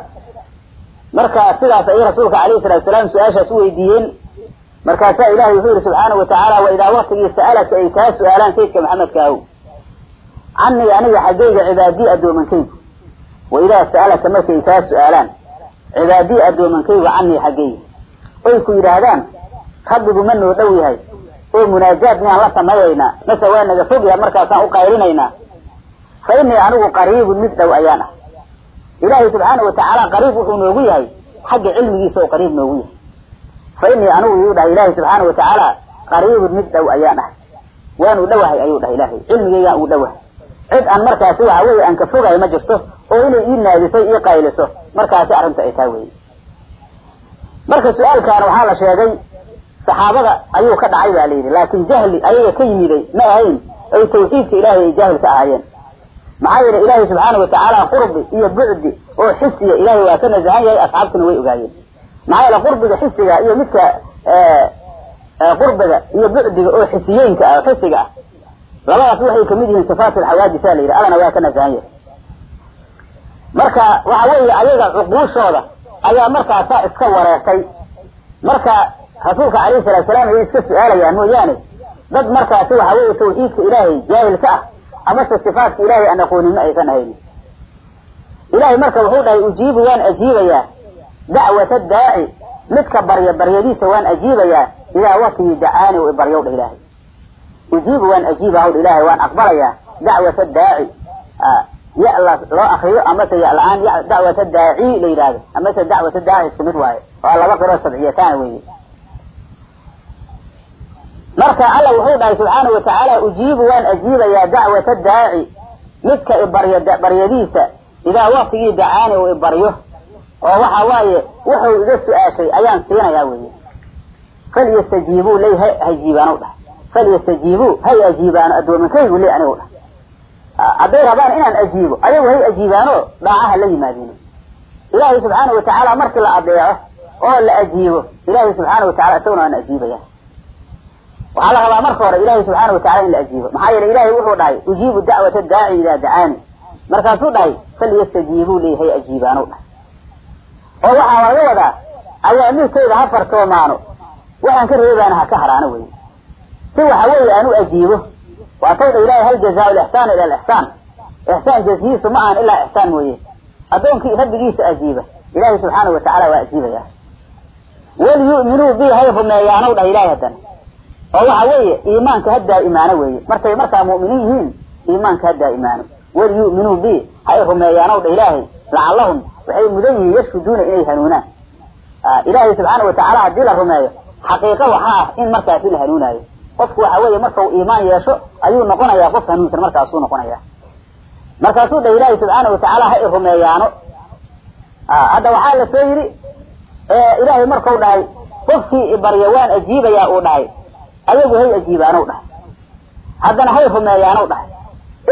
marka sidaas ayay rasuulka alayhi salatu salaam su'aashaas u weydiiyeen. Markaasaa ilahay wuxuu yihi subxaana watacaala wa idaa waktigii sa'alaka ay kaa su'aalaan sayidka maxamedka ahow canii aniga xaggayga cibaadii addoomankaygu. Wa idaa sa'alaka markay kaa su'aalaan. Cibaadii addoomankaygu canii xaggayga. Oy ku yidhaahdaan rabbigu ma noo dhow yahay oo munaajaad miyaan la sameeyaynaa mase waa naga fog yahay markaasaan u qayrinaynaa fa inii anigu qariibun mid dhow ayaan ah. Ilaahay subxaana watacaala qariib wuxuu noogu yahay xagga cilmigiisa oo qariib noogu yahay. Fa inii anigu yuu dhahay ilaahay subxaana watacaala qariibun mid dhow ayaan ah. Waanu dhowahay ayuu dhahay ilaahay cilmigeygaan uu dhowahay cid aan markaasi waxa weeye aan ka fogahay ma jirto oo inay ii naadiso ii qayliso markaasi arrinta ay taa weye marka su'aalkan waxaa la sheegay saxaabada ayuu ka dhacay ba la yidhi laakin jahli ayaga ka yimiday ma ahayn ay tawxiidka ilahay ay jaahil ka ahaayeen maxaa yeele ilaahay subxaana watacaala qurbi iyo bucdi oo xisiya ilahay waa ka nasahan yahay asxaabtuna way ogaayeen. Maxaa yeele qurbiga xisiga iyo midka qurbiga iyo bucdiga oo xisiyeenka ah oo xisiga ah labadaas waxay ka mid yihiin sifaat alxawaadisa la yidhi allana waa ka nasahan yahay. Marka waxa weeye ayaga cuquushooda ayaa markaasaa iska wareertay marka rasuulka calayhi salatu salaam ayay iska su'aalayaan mooyaane. Dad markaasi waxa weeye tawxiidka ilaahay jaahilka ah amase sifaatka ilaahay aan aqoonin ma aysan ahaynin ilahay marka wuxuu dhahay ujiibu waan ajiibayaa. Dacwata daaci midka barya baryadiisa waan ajiibayaa. Idaa waktigii dacaani u baryow dha ilaahay. Ujiibu waan ajiiba hawdha ilaahay waan aqbalayaa. Dacwata daaci ya la loo akriyo amase ya la'aan dacwata daaci la yidhahdo amase dacwata daaci isku mid waayo waa laba qiro sabciyataana weeye marka alla wuxuu dhahay subxaanahu watacaala ujiibu waan ajiibayaa dacwata daaci. Midka ibarya baryadiisa idaa waktigii dacaani uu ibaryo oo waxa waaye wuxuu iga su'aashay ayaan siinayaa weye falyastajiibuu ley ha hajiibaano dhahay. Falyastajiibuu hay ajiibaano addoominkaygu le anigu dhahay. Hadday rabaan inaan ajiibo ayagu hay ajiibaano dhaacaha la yimaadino ilaahay subxaana watacaala markii la adeeco oo la ajiibo ilaahay subxaana watacala isaguna waan ajiibaya waxaa la rabaa marka hore ilaahay subxaana watacala in la ajiibo. Maxaa yeele ilahay wuxuu dhahay ujiibu dacwata daaci idaa dacaani markaasuu dhahay falyastajiibuu ley hay ajiibaano dhahay oo waxaa laga wadaa awaamirtayda ha fartoomaano. Waxaan ka reebaana ha ka haraano wey si waxa weeye aan u ajiibo waa tawdha ilahay hal jazaa lixsaan ila lixsaan ixsaan jazihiisu ma ahan ilaa ixsaan mooye addoonkii rabbigiisa ajiiba. Ilaahay subxaana watacala waa ajiibaya walyu'minuu bi hay rumeeyaanow dhah ilahay haddana oo waxa weeye iimaanka ha daa'imaano weeye. Markay markaa mu'miniin yihiin iimaanka ha daa'imaano walyu'minuu bi hay rumeeyaanow dha ilaahay lacallahum waxay mudan yihiin yashkuduuna inay hanuunaan. Ilaahay subxaana watacaala haddii la rumeeyo xaqiiqo waxaa ah in markaasi la hanuunaayo. Qofku waxa weeye marka uu iimaan yeesho ayuu noqonayaa qof hanuunsan markaasuu noqonaya markaasuu dha ilaahay subxaana watacaala ha i rumeeyaano. Hadda waxaa la soo yidhi ilaahay markau dhahay qofkii ibarya waan ajiibayaa uu dhahay ayagu hay ajiibaanow dhahay. Haddana hay rumeeyaanow dhahay.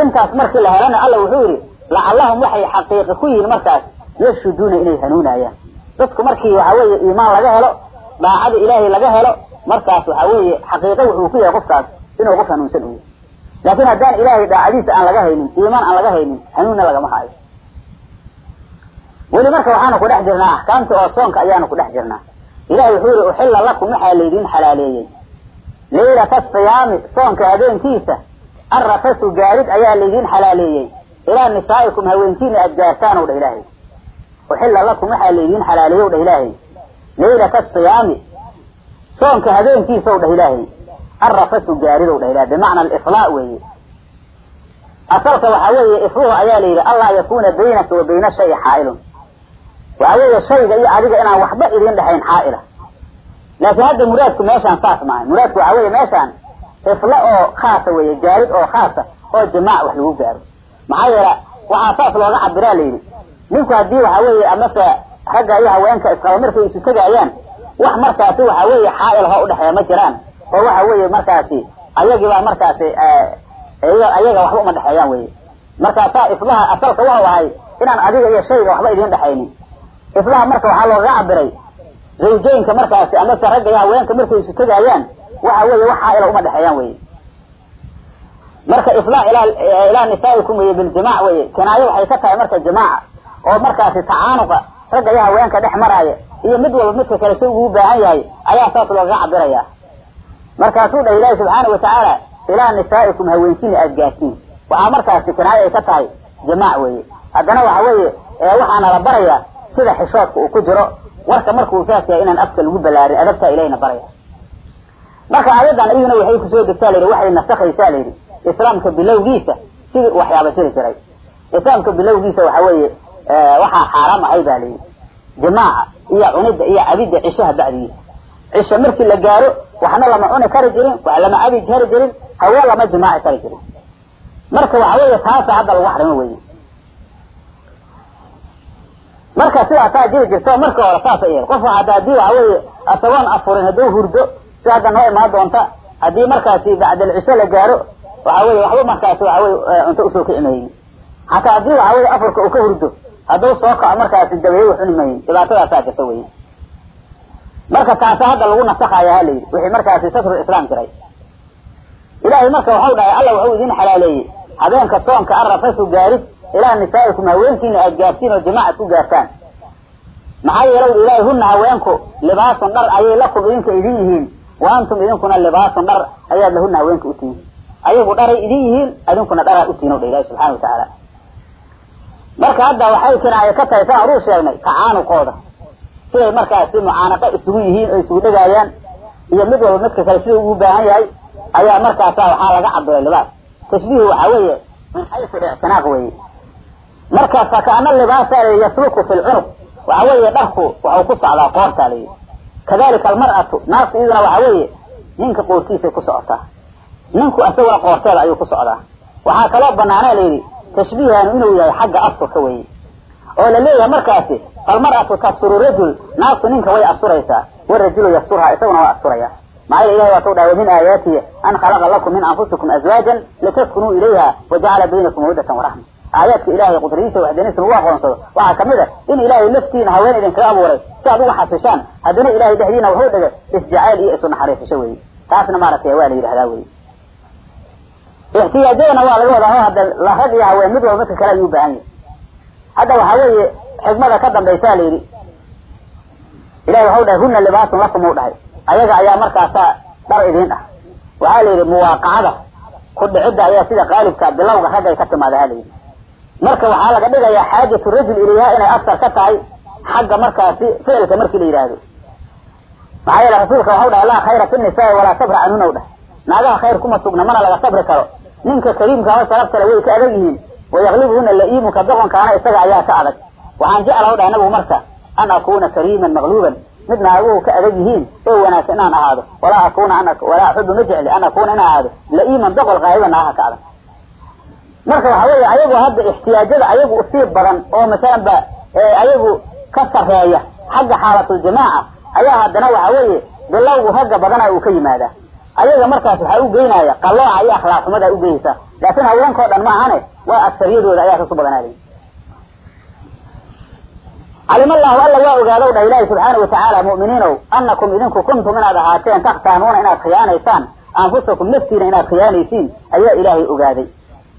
Intaas markii la helana alla wuxuu yidhi lacallahum waxay xaqiiqi ku yihiin markaas yashuduuna inay hanuunayaan dadku markii waxa weeye iimaan laga helo daacada ilaahay laga helo markaas waxa weeye xaqiiqo wuxuu ku yahay qofkaas inuu qof hanuunsan u yahay. Laakiin haddaan ilaahay daacadiisa aan laga haynin iimaan aan laga haynin hanuunna lagama haayo. Weli marka waxaanu ku dhex jirnaa axkaamta oo soonka ayaanu ku dhex jirnaa. Ilahay wuxuu yihi uxilla lakum waxaa laydin xalaaleeyey laylata siyaami soonka habeenkiisa arrafasu gaarid ayaa laydin xalaaleeyey. Ilaa nisaa'ikum haweenkiina aad gaartaan ow dha ilaahay. Uxilla lakum waxaa laydin xalaaleeyey o dha ilaahay. Laylata siyaami soonka habeenkiisa ow dhah ilaahay. Arrafasu gaaridow dhah ilahay bimacna aliflaa weeye. Asalka waxaa weeye ifluhu ayaa la yidhi allaa yakuna baynaka wa bayna shayi xaa'ilun. Waxa weeye shayga iyo adiga inaan waxba idin dhexayn xaa'ila laakiin hadda muraadku meeshaan saas maaha. Muraadku waxaa weeye meeshaan ifla oo khaasa weeye gaarid oo khaasa oo jamaac wax lagu gaaro. Maxaa yeele waxaa saas looga cabiraa la yidhi ninku haddii waxa weeye amase ragga iyo haweenka isqaba markay isu tegaayaan wax markaasi waxa weeye xaa'il ha udhexeeya ma jiraan. Oo waxa weeye markaasi ayagibaa markaasi ayaga waxba uma dhexeeyaan weye markaasaa iflaha asalka waxau ahay inaan adiga iyo shayga waxba idin dhexaynin. Iflaha marka waxaa loogaga cabiray zawjeynka markaasi amase ragga haweenka markay isu tegaayaan waxa weeye wax xaa'ila uma dhexeeyaan weye marka iflaa ilaa ilaa nisaa'ikum weye biljimaac weye kinaayo waxay ka tahay marka jimaaca oo markaasi tacaanuqa ragga haweenka dhex maraaya iyo mid walba midka kale si ugu baahan yahay ayaa saas loogaga cabiraya markaasuu dhah ilaahi subxaana watacaala ilaa nisaa'ikum haweenkiina aada gaartiin waxaa markaasi kinaayo ay ka tahay jamaac weeye. Haddana waxa weeye waxaana la barayaa sida xishoodka uu ku jiro warka markuu saas yahay inaan afka lagu balaarin adabtaa ilahina baraya. Marka ayadan iyaduna waxay ku soo degtaa layidhi waxay nasakhaysaa layidhi. Islaamka bilowgiisa sidii waxyaaba jiri jiray. Islaamka bilowgiisa waxa weeye waxaa xaaraam ahay ba layidhi. Jamaaca iyo cunida iyo cabidda cishaha bacdigiisa cisha markii la gaaro waxna lama cuni kari jirin wax lama cabi kari jirin hawe lama jimaaci kari jirin. Marka waxa weeye taasa hadda lagu xarimo weye marka sidaasaa jiri jirto marka hore saasa yeel qofka hadda haddii waxa weeye asagoon afurin hadduu hurdo si hadda noo imaan doonta haddii markaasi bacdal cisho la gaaro waxa weye waxba markaasi waxa weye cunto u soo kici maynin. Hataa haddii waxa weye afurka uu ka hurdo hadduu soo kaco markaasi dabeeye wax cuni mayin dhibaatadaasaa jirta weye marka taasa hadda lagu nasakhaaya ha layidhi wixii markaasi satrul islaam jiray. Ilaahay marka waxau dhahay alla waxuu idin xalaaleeyey. Habeenka soonka arrafasu gaarid ilaa nisaa'ikum haweenkiina aad gaartiin oo jimaac ku gaartaan? Maxaa yeelow ilaahay hunna haweenku libaasun dhar ayay lakum idinka idin yihiin. Wa antum idinkuna libaasun dhar ayaad lahunna haweenka u tihiin. Ayagu dharay idin yihiin idinkuna dharaa utihiin o ilahi subxana wa tacaala marka hadda waxay kinaayo ka tahay saan sheegnay tacaanuqooda siday markaasi mucaanaqa isugu yihiin oo isugu dhegaayaan iyo mid walba midka kale sidau ugu baahan yahay ayaa markaasa waxaa laga cabiray libaas. Tashbiihu waxaa weeye xaysu ictinaaq weeye marka fakaana libaasa yasluku fi lcunuq waxa weeye dharku waxau ku socdaa qoortaa layidhi kadalika almar'atu naaftu iyaduna waxa weeye ninka qoortiisay ku socotaa ninku isaguna qoorteeda ayuu ku socdaa. Waxaa kaloo banaana layidhi tashbiihanu inuu yahay xagga asurka weeye. Oo la leeyahay markaasi falmar'atu tasturu rajul naaftu ninka way asuraysaa warajulu yasturhaa isaguna waa asturaya. Maxaa ilahi waa kau dhahay wamin aayaatihi an khalaqa lakum min anfusikum azwaajan litaskunuu ilayha wajacala baynakum mawadatan waraxma aayaadka ilahay qudradiisa waxdaniisa lagu aqoonsado. Waxaa ka mid a in ilaahay laftiina haween idinkaga abuuray si aad uga xasishaan haddana ilahay dhexdiina wuxuu dhigay isjacayl iyo isu naxariisasho weeye taasna maaragtay waa la yidhahdaa wey ixtiyaajadana waa laga wadaa hadda la rag iyo haween mid walba midka kale ayuu ubaahan yahay. Hadda waxaa weeye xikmada ka dambaysaa la yidhi ilahi waxau dhahay huna libaasun lakum u dhahay. Ayaga ayaa markaasaa dhar idiin ah. Waxaa la yidhi muwaaqacada ku dhicidda ayaa sida qaalibka bilowga raggay ka timaada ha layidhi marka waxaa laga dhigayaa xaajatu rajul ilayha inay asar ka tahay xagga markaasi ficilka markii la yidhaahdo maxaa yeele rasuulka waxau dhahay laa khayra fi nisaai walaa sabra canhuna u dhahay. Naagaha khayr kuma sugna mana laga sabri karo. Ninka kariimka oo sharaftale way ka adag yihiin. Wayaqlibuhuna la-iimuka doqonkaana isaga ayaa ka adag. Waxaan jecla u dhahay nabigu marka an akuna kariiman maqluuban mid naaguhu ka adag yihiin oo wanaagsan inaan ahaado. Walaa akuna walaa axubu ma jecli an akuna in ahaado. La-iiman doqol qaayiba naagaha ka adag marka waxa weeye ayagu hadda ixtiyaajada ayagu u sii badan oo masalan ba ayagu ka sareeya xagga xaalatljamaaca ayaa haddana waxa weeye bilowgu ragga badana uu ka yimaadaa. Ayaga markaas waxaa u geynaya qalooca iyo akhlaaqxumada ugeysa laakin haweenkao dhan ma ahane waa aksariyadooda ayaa kasu badanaada calima allahu alla waa ogaadow dhah ilaahi subxaana watacaala mu'miniinow anakum idinku kuntum inaad ahaateen takhtaanuuna inaad khiyaanaysaan anfusakum naftiina inaad khiyaanaysiin ayaa ilaahay ogaaday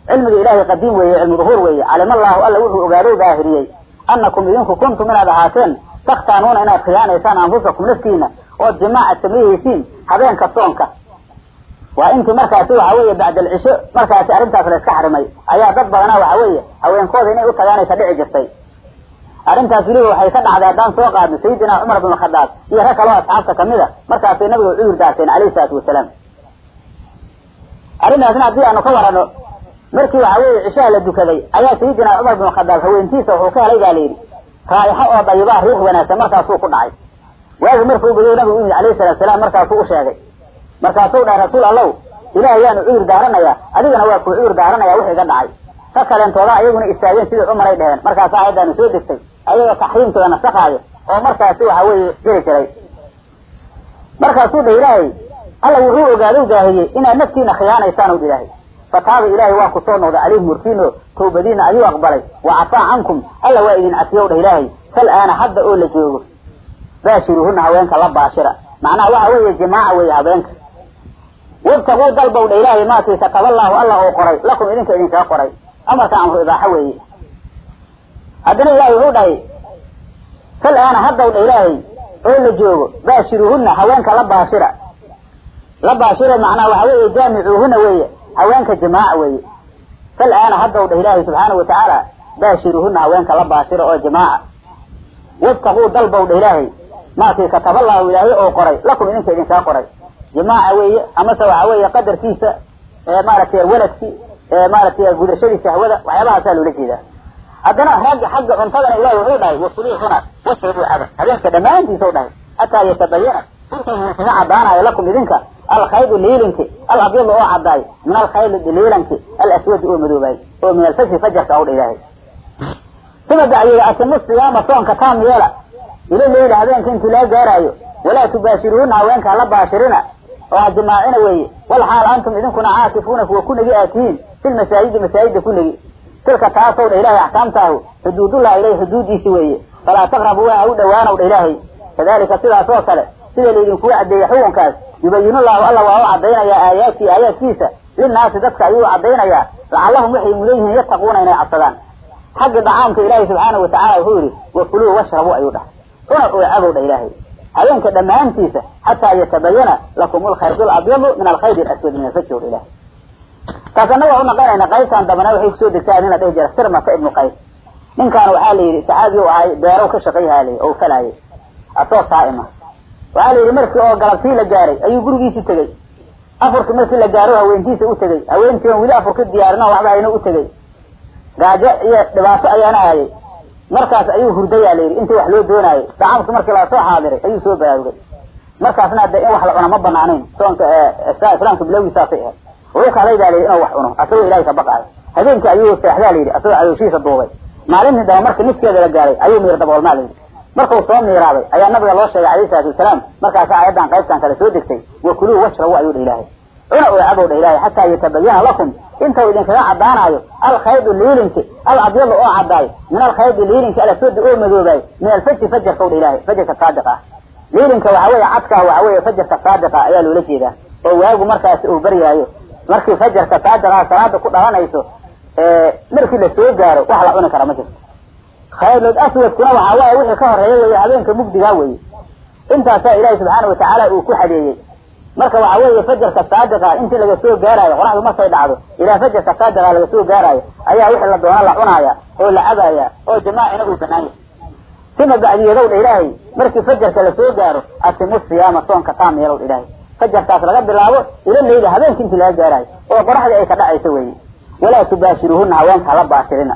cilmiga ilaahay qadiim weeye cilmu duhuur weeye. Calima allahu alla wuxuu ogaadow daahiriyey anakum idinku kuntum inaad ahaateen takhtaanuuna inaad khiyaanaysaan anfusakum naftiina ood jimaaca sameeyeysiin habeenka soonka. Waa intii markaasi waxa weeye bacda alcisho markaasi arrintaas la iska xarimay. Ayaa dad badanaa waxa weeye haweenkooda inay u tagaanaysa dhici jirtay. Arrintaas weliba waxay ka dhacday haddaan soo qaadno sayidina cumar bin khadaab iyo rag kaloo asxaabta ka mid a markaasay nabiga cudur daarteen alayhi salaatu wasalaam. Arrintaasna haddii aanu ka warano markii waxa weeye cishaha la dukaday ayaa sayidina cumar bin khadaab haweentiisa wuxuu ka helay baa layidhi raaixo oo dayibaa riix wanaagsan markaasuu ku dhacay. Waagi markuu guday nabigu u yimid alayhi salatu salaam markaasuu u sheegay. Markaasuu dhahay rasuul allow ilaah yaanu cudur daaranayaa adigana waa kuu cudur daaranaya wix iga dhacay. Ka kaleentooda ayaguna istaageen sidii cumaray dheheen markaas aayaddaanu soo degtay ayagoo taxriimkooda nasakaayo oo markaasi waxa weeye jiri jiray. Markaasuu dhah ilaahay alla wuxuu ogaado daahiyey inaad naftiina khiyaanaysaan u ilaahay fataaba ilaahay waa ku soo noqday calayhim hortiino tawbadiina ayuu aqbalay. Wa cafaa cankum alla waa idin cafiyow dhah ilaahay. Kal aana hadda oo la joogo baashiruhuna haweenka la baashira. Macnaha waxa weeye jimaaca weeye habeenka wabtaguu dalbow dha ilaahay maakii kataballahu alla oo qoray lakum idinka idinkaga qoray. Amarka amru ibaaxo weeye. Haddana ilaahay wuxuu dhahay kal aana haddaw dha ilaahay oo la joogo baashiruhuna haweenka la baashira. La baashira macnaha waxa weeye jaamicuuhuna weeye haweenka jimaaca weeye. Kal aana haddaw dha ilaahay subxaana watacaala baashiruhuna haweenka la baashira oo jimaaca wabtaguu dalbow dha ilaahay. Maakii kataballahu ilaahay oo qoray lakum idinka idinkaga qoray. Jimaaca weeye amase waxa weeye qadarkiisa maaragtay waladki maaragtay gudashadii shahwada waxyaabahaasaa loola jeedaa. Haddana ragga xagga cuntadana ilahi wuxuu dhahay wasulihuna wasribuu cabad habeenka dhammaantiisa u dhahay hataa yatabayana inta kaga cadaanayo lakum idinka alkhaydu liilinki alabyadu oo cadaay min alkhayli liilanki alaswadi oo madoobaay oo min alfajri fajarka u dha ilaahay sima bacyeeda atimu siyaama soonka taam yeela. Ilo leyla habeenka intii laga gaaraayo walaa tubaashiruuna haweenka hala baashirina. Oo ha jimaacina weeye wal xaal antum idinkuna caakifuuna kuwa ku negi aad tihiin fi lmasaajidi masaajida ku negi tilka taasow dha ilaahay axkaamtaahu xuduudullah ilahi xuduudiisi weeye. Falaa taqrabuuna ha u dhawaanow dha ilaahay. Kadalika sidaas oo kale sida laydinkugu caddeeyey xukunkaas yubayinu llahu alla waa u cadaynayaa aayaati aayaadkiisa. Linnaasi dadka ayuu cadaynayaa lacallahum waxay mudan yihiin yattaquuna inay cabsadaan. Xagga dacaamka ilaahay subxaanahu watacala wuxuu yihi wakuluu washrabuu ayuu dhahay cuna oo cabow ilaahay. Habeenka dhammaantiisa xataa yatabayana lakum alkhayr alabyadu min alkhayr alaswad min alfajr ilahay taas annaga waa u naqanayna qaybtan dambana waxay ku soo degtaa nin la dhihi jira sirmata ibnu qays ninkaan waxaa la yidhi saxaabi u ahay beerow ka shaqayhaa la oo falaayay. Asoo saa'ima waxaa la yidhi markii oo galabtii la gaaray ayuu gurigiisi tegey. Afurkii markii la gaaro haweentiisa u tegey. Haweentii on weli afurka diyaarin waxba ayna u tegey. Gaajo iyo dhibaato ayaana hayay markaas ayuu hurdayaa la yidhi. Intii wax loo doonaayo dacaamkii markii laga soo xaadiray ayuu soo baraarugay markaasna de in wax la cuna ma banaanayn. Soonka islaamka bilowgiisaasay ahayd. Wuxuu kalay baa layidhi inuu wax cuno. Asagoo ilahay ka baqaayo. Habeenkii ayuu seexdaa layidhi asagoo calooshiisa duubay. Maalintii daba marka niskeeda la gaaray ayuu miir daboolmaa layidhi markuu soo miiraaday ayaa nabiga loo sheegay alayhi salaatu wasalaam markaasa aayaddan qaybtan kale soo degtay wakuluu washrabu ayuu dha ilaahay. Cuna oo cabow dha ilaahay xataa yatabayana lakum intuu idinkaga caddaanayo alkhaydu liilinki alabyadu oo caddaayo min alkhaydi liilinki alaswadi oo madoobaayo min alfajri fajarkaw dha ilaahay fajarka saadiq ah. Liilinka waxa weeye cadkaa waxa weeye fajarka saadiqa ayaa loola jeedaa. Oo waagu markaasi uu baryaayo markii fajarka saadiqaa salaada ku dhalanayso markii la soo gaaro wax la cuni kara ma jirto khayrlod aswadkuna waxaa waaye wixii ka horreeya weeye habeenka mugdigaa weeye. Intaasaa ilaahi subxaana watacaala uu ku xadeeyey. Marka waxa weeye fajarka saadiqa intii laga soo gaaraayo qoraxdu markay dhacdo. Ilaa fajarka saadiqa laga soo gaaraayo ayaa wixii la doona la cunaaya oo la cabaaya oo jamaacina uu banaanya sima bacdiyadow dha ilaahay markii fajarka la soo gaaro atimu siyaama soonka taam yeelow ilaahay. Fajarkaas laga bilaabo ila layla habeenka intii laga gaaraayo oo qoraxdii ay ka dhacayso weeye. Walaa tubaashiruuhuna haweenka hala baashirina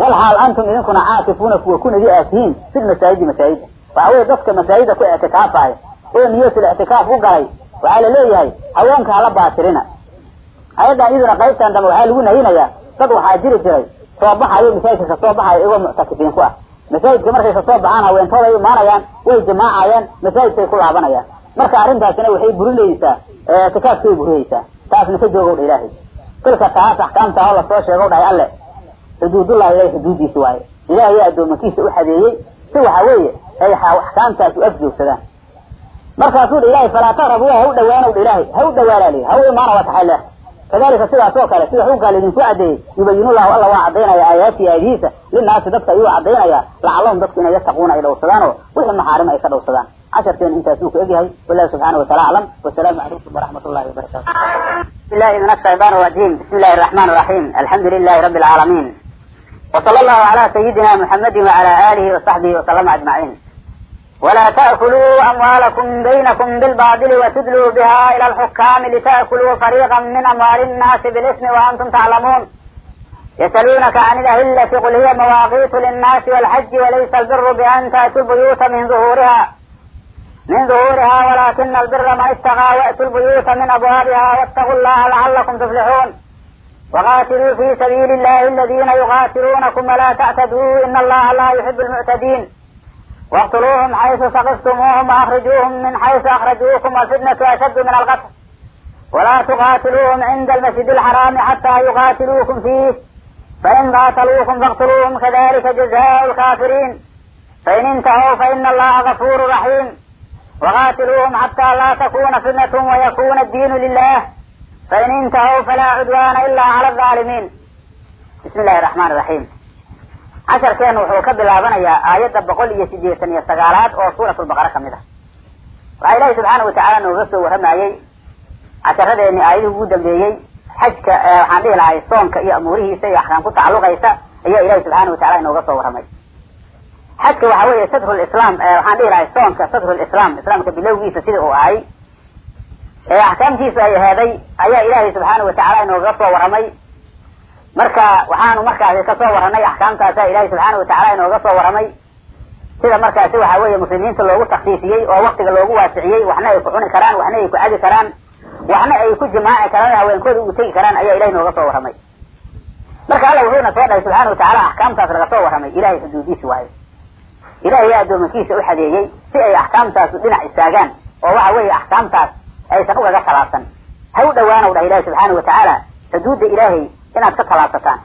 wal xaal antum idinkuna caakifuuna kuwa kunadi aad tihiin fi masaajidi masaajida waxa weye dadka masaajida ku ictikaafaya oo niyatul ictikaaf u galay waxaa la leeyahay haweenka hala baashirina. Ayadan iyaduna qaybtan dambe waxaa lagu nahinayaa dad waxaa jiri jiray soo baxayo masaajidka ka soo baxayo iyagoo muctakifiin ku ah. Masaajidka markay ka soo baxaan haweentooda ay imaanayaan way jamaacayaan masaajidkay ku laabanayaan. Marka arrintaasina waxay burinaysaa ictikaafkay burinaysaa taasna ka joogow dha ilaahay. Tilka taas axkaamta oo la soo sheego dhahay alle xuduudullahi ilahay xuduudiisi waaye. Ilaahay addoomankiisa u xadeeyey si waxa weeye ay axkaamtaas u afjoogsadaan markaasuu dha ilahay falaa taqrabuuha ha u dhawaanow dha ilaahay ha u dhawaanaa li ha u imaana waa taxay leeh kadalika sidaas oo kale sida xukunkaa laydinku caddeeyey yubayinu llahu alla waa caddaynaya aayaati aayadihiisa linaasi dadka ayuu caddaynaya lacallahum dadku inay yattaquuna ay dhowrsadaan oo wixii maxaarim ay ka dhowrsadaan casharkeenu intaasuu ku egyahay wallahi subxaana watacala aclam. Wasalaamu calaykum waraxmat ullahi wabarakatu billahi min ashaytan rajim bismi illahi araxman raxiim alxamdu lilahi rabbi alcaalamiin وصلى الله على سيدنا محمد وعلى آله وصحبه وسلم أجمعين ولا تأكلوا أموالكم بينكم بالباطل وتدلوا بها إلى الحكام لتأكلوا فريقا من أموال الناس بالإثم وأنتم تعلمون يسألونك عن الأهلة قل هي مواقيت للناس والحج وليس البر بأن تأتوا البيوت من ظهورها من ظهورها ولكن البر من اتقى وأتوا البيوت من أبوابها واتقوا الله لعلكم تفلحون وqاtilوu fي sabiili الlahi اladina yuqاtilوnakum وla تعtadوu in اllaha la yuحib الmعtadiin واqtuluuهm xayثu sakiftumuuهm وأkhrijuuهm min xayثu أkhraجوuكم والfitnaة أشhad min اlqتl وla تqاtilوuهm عinda الmasجid الحarاm xatى yuqاtilوuكm فيh fain qاtlوuكm fاqtuluuهm kadlika جaزاء الkاfirيn fain اntahوا fain اllaha غafوr رaحيم وqاtilوuهm xatى la tkuna fitnaة وykuna الdin لlah fain intahw falaa cudwaana ila cala alaalimiin bismi illahi raxmaan raxiim casharkeenu wuxuu ka bilaabanayaa aayadda boqol iyo siddeetan iyo sagaalaad oo suurat suuratulbaqara ka mid ah waxaa ilaahi subxaana watacaala nooga soo warramayey casharadeeni aayadihii ugu dambeeyey xajka waxaan dhihi lahay soonka iyo amuurihiisa iyo axkaam ku tacaluqaysa ayaa ilahi subxaana watacala inooga soo warramay xajka waxaa weeye sadrulislaam waxaan dhihi lahay soonka sadrulislaam islaamka bilowgiisa sida uu ahay ee axkaamtiisa ay aheeday ayaa ilaahay subxaana watacaala inooga soo warramay marka waxaanu markaasi ka soo warranay axkaamtaasa ilaahay subxaana watacaala inooga soo warramay sida markaasi waxa weeye muslimiinta loogu taksiisiyey oo waktiga loogu waasiciyey waxna ay ku cuni karaan waxna ay ku cabi karaan waxna ay ku jimaaci karaan haweenkooda ugu tegi karaan ayaa ilahay nooga soo warramay marka alla wuxuuna soo dhahay subxaana watacaala axkaamtaas laga soo warramay ilahay xuduudiisi waayo ilahay addoomankiisa u xadeeyey si ay axkaamtaasu dhinac istaagaan oo waxa weeye axkaamtaas aysan ugaga talaabsan ha u dhawaanow dhah ilahi subxaana watacaala xuduudda ilaahay inaad ka talaabsataan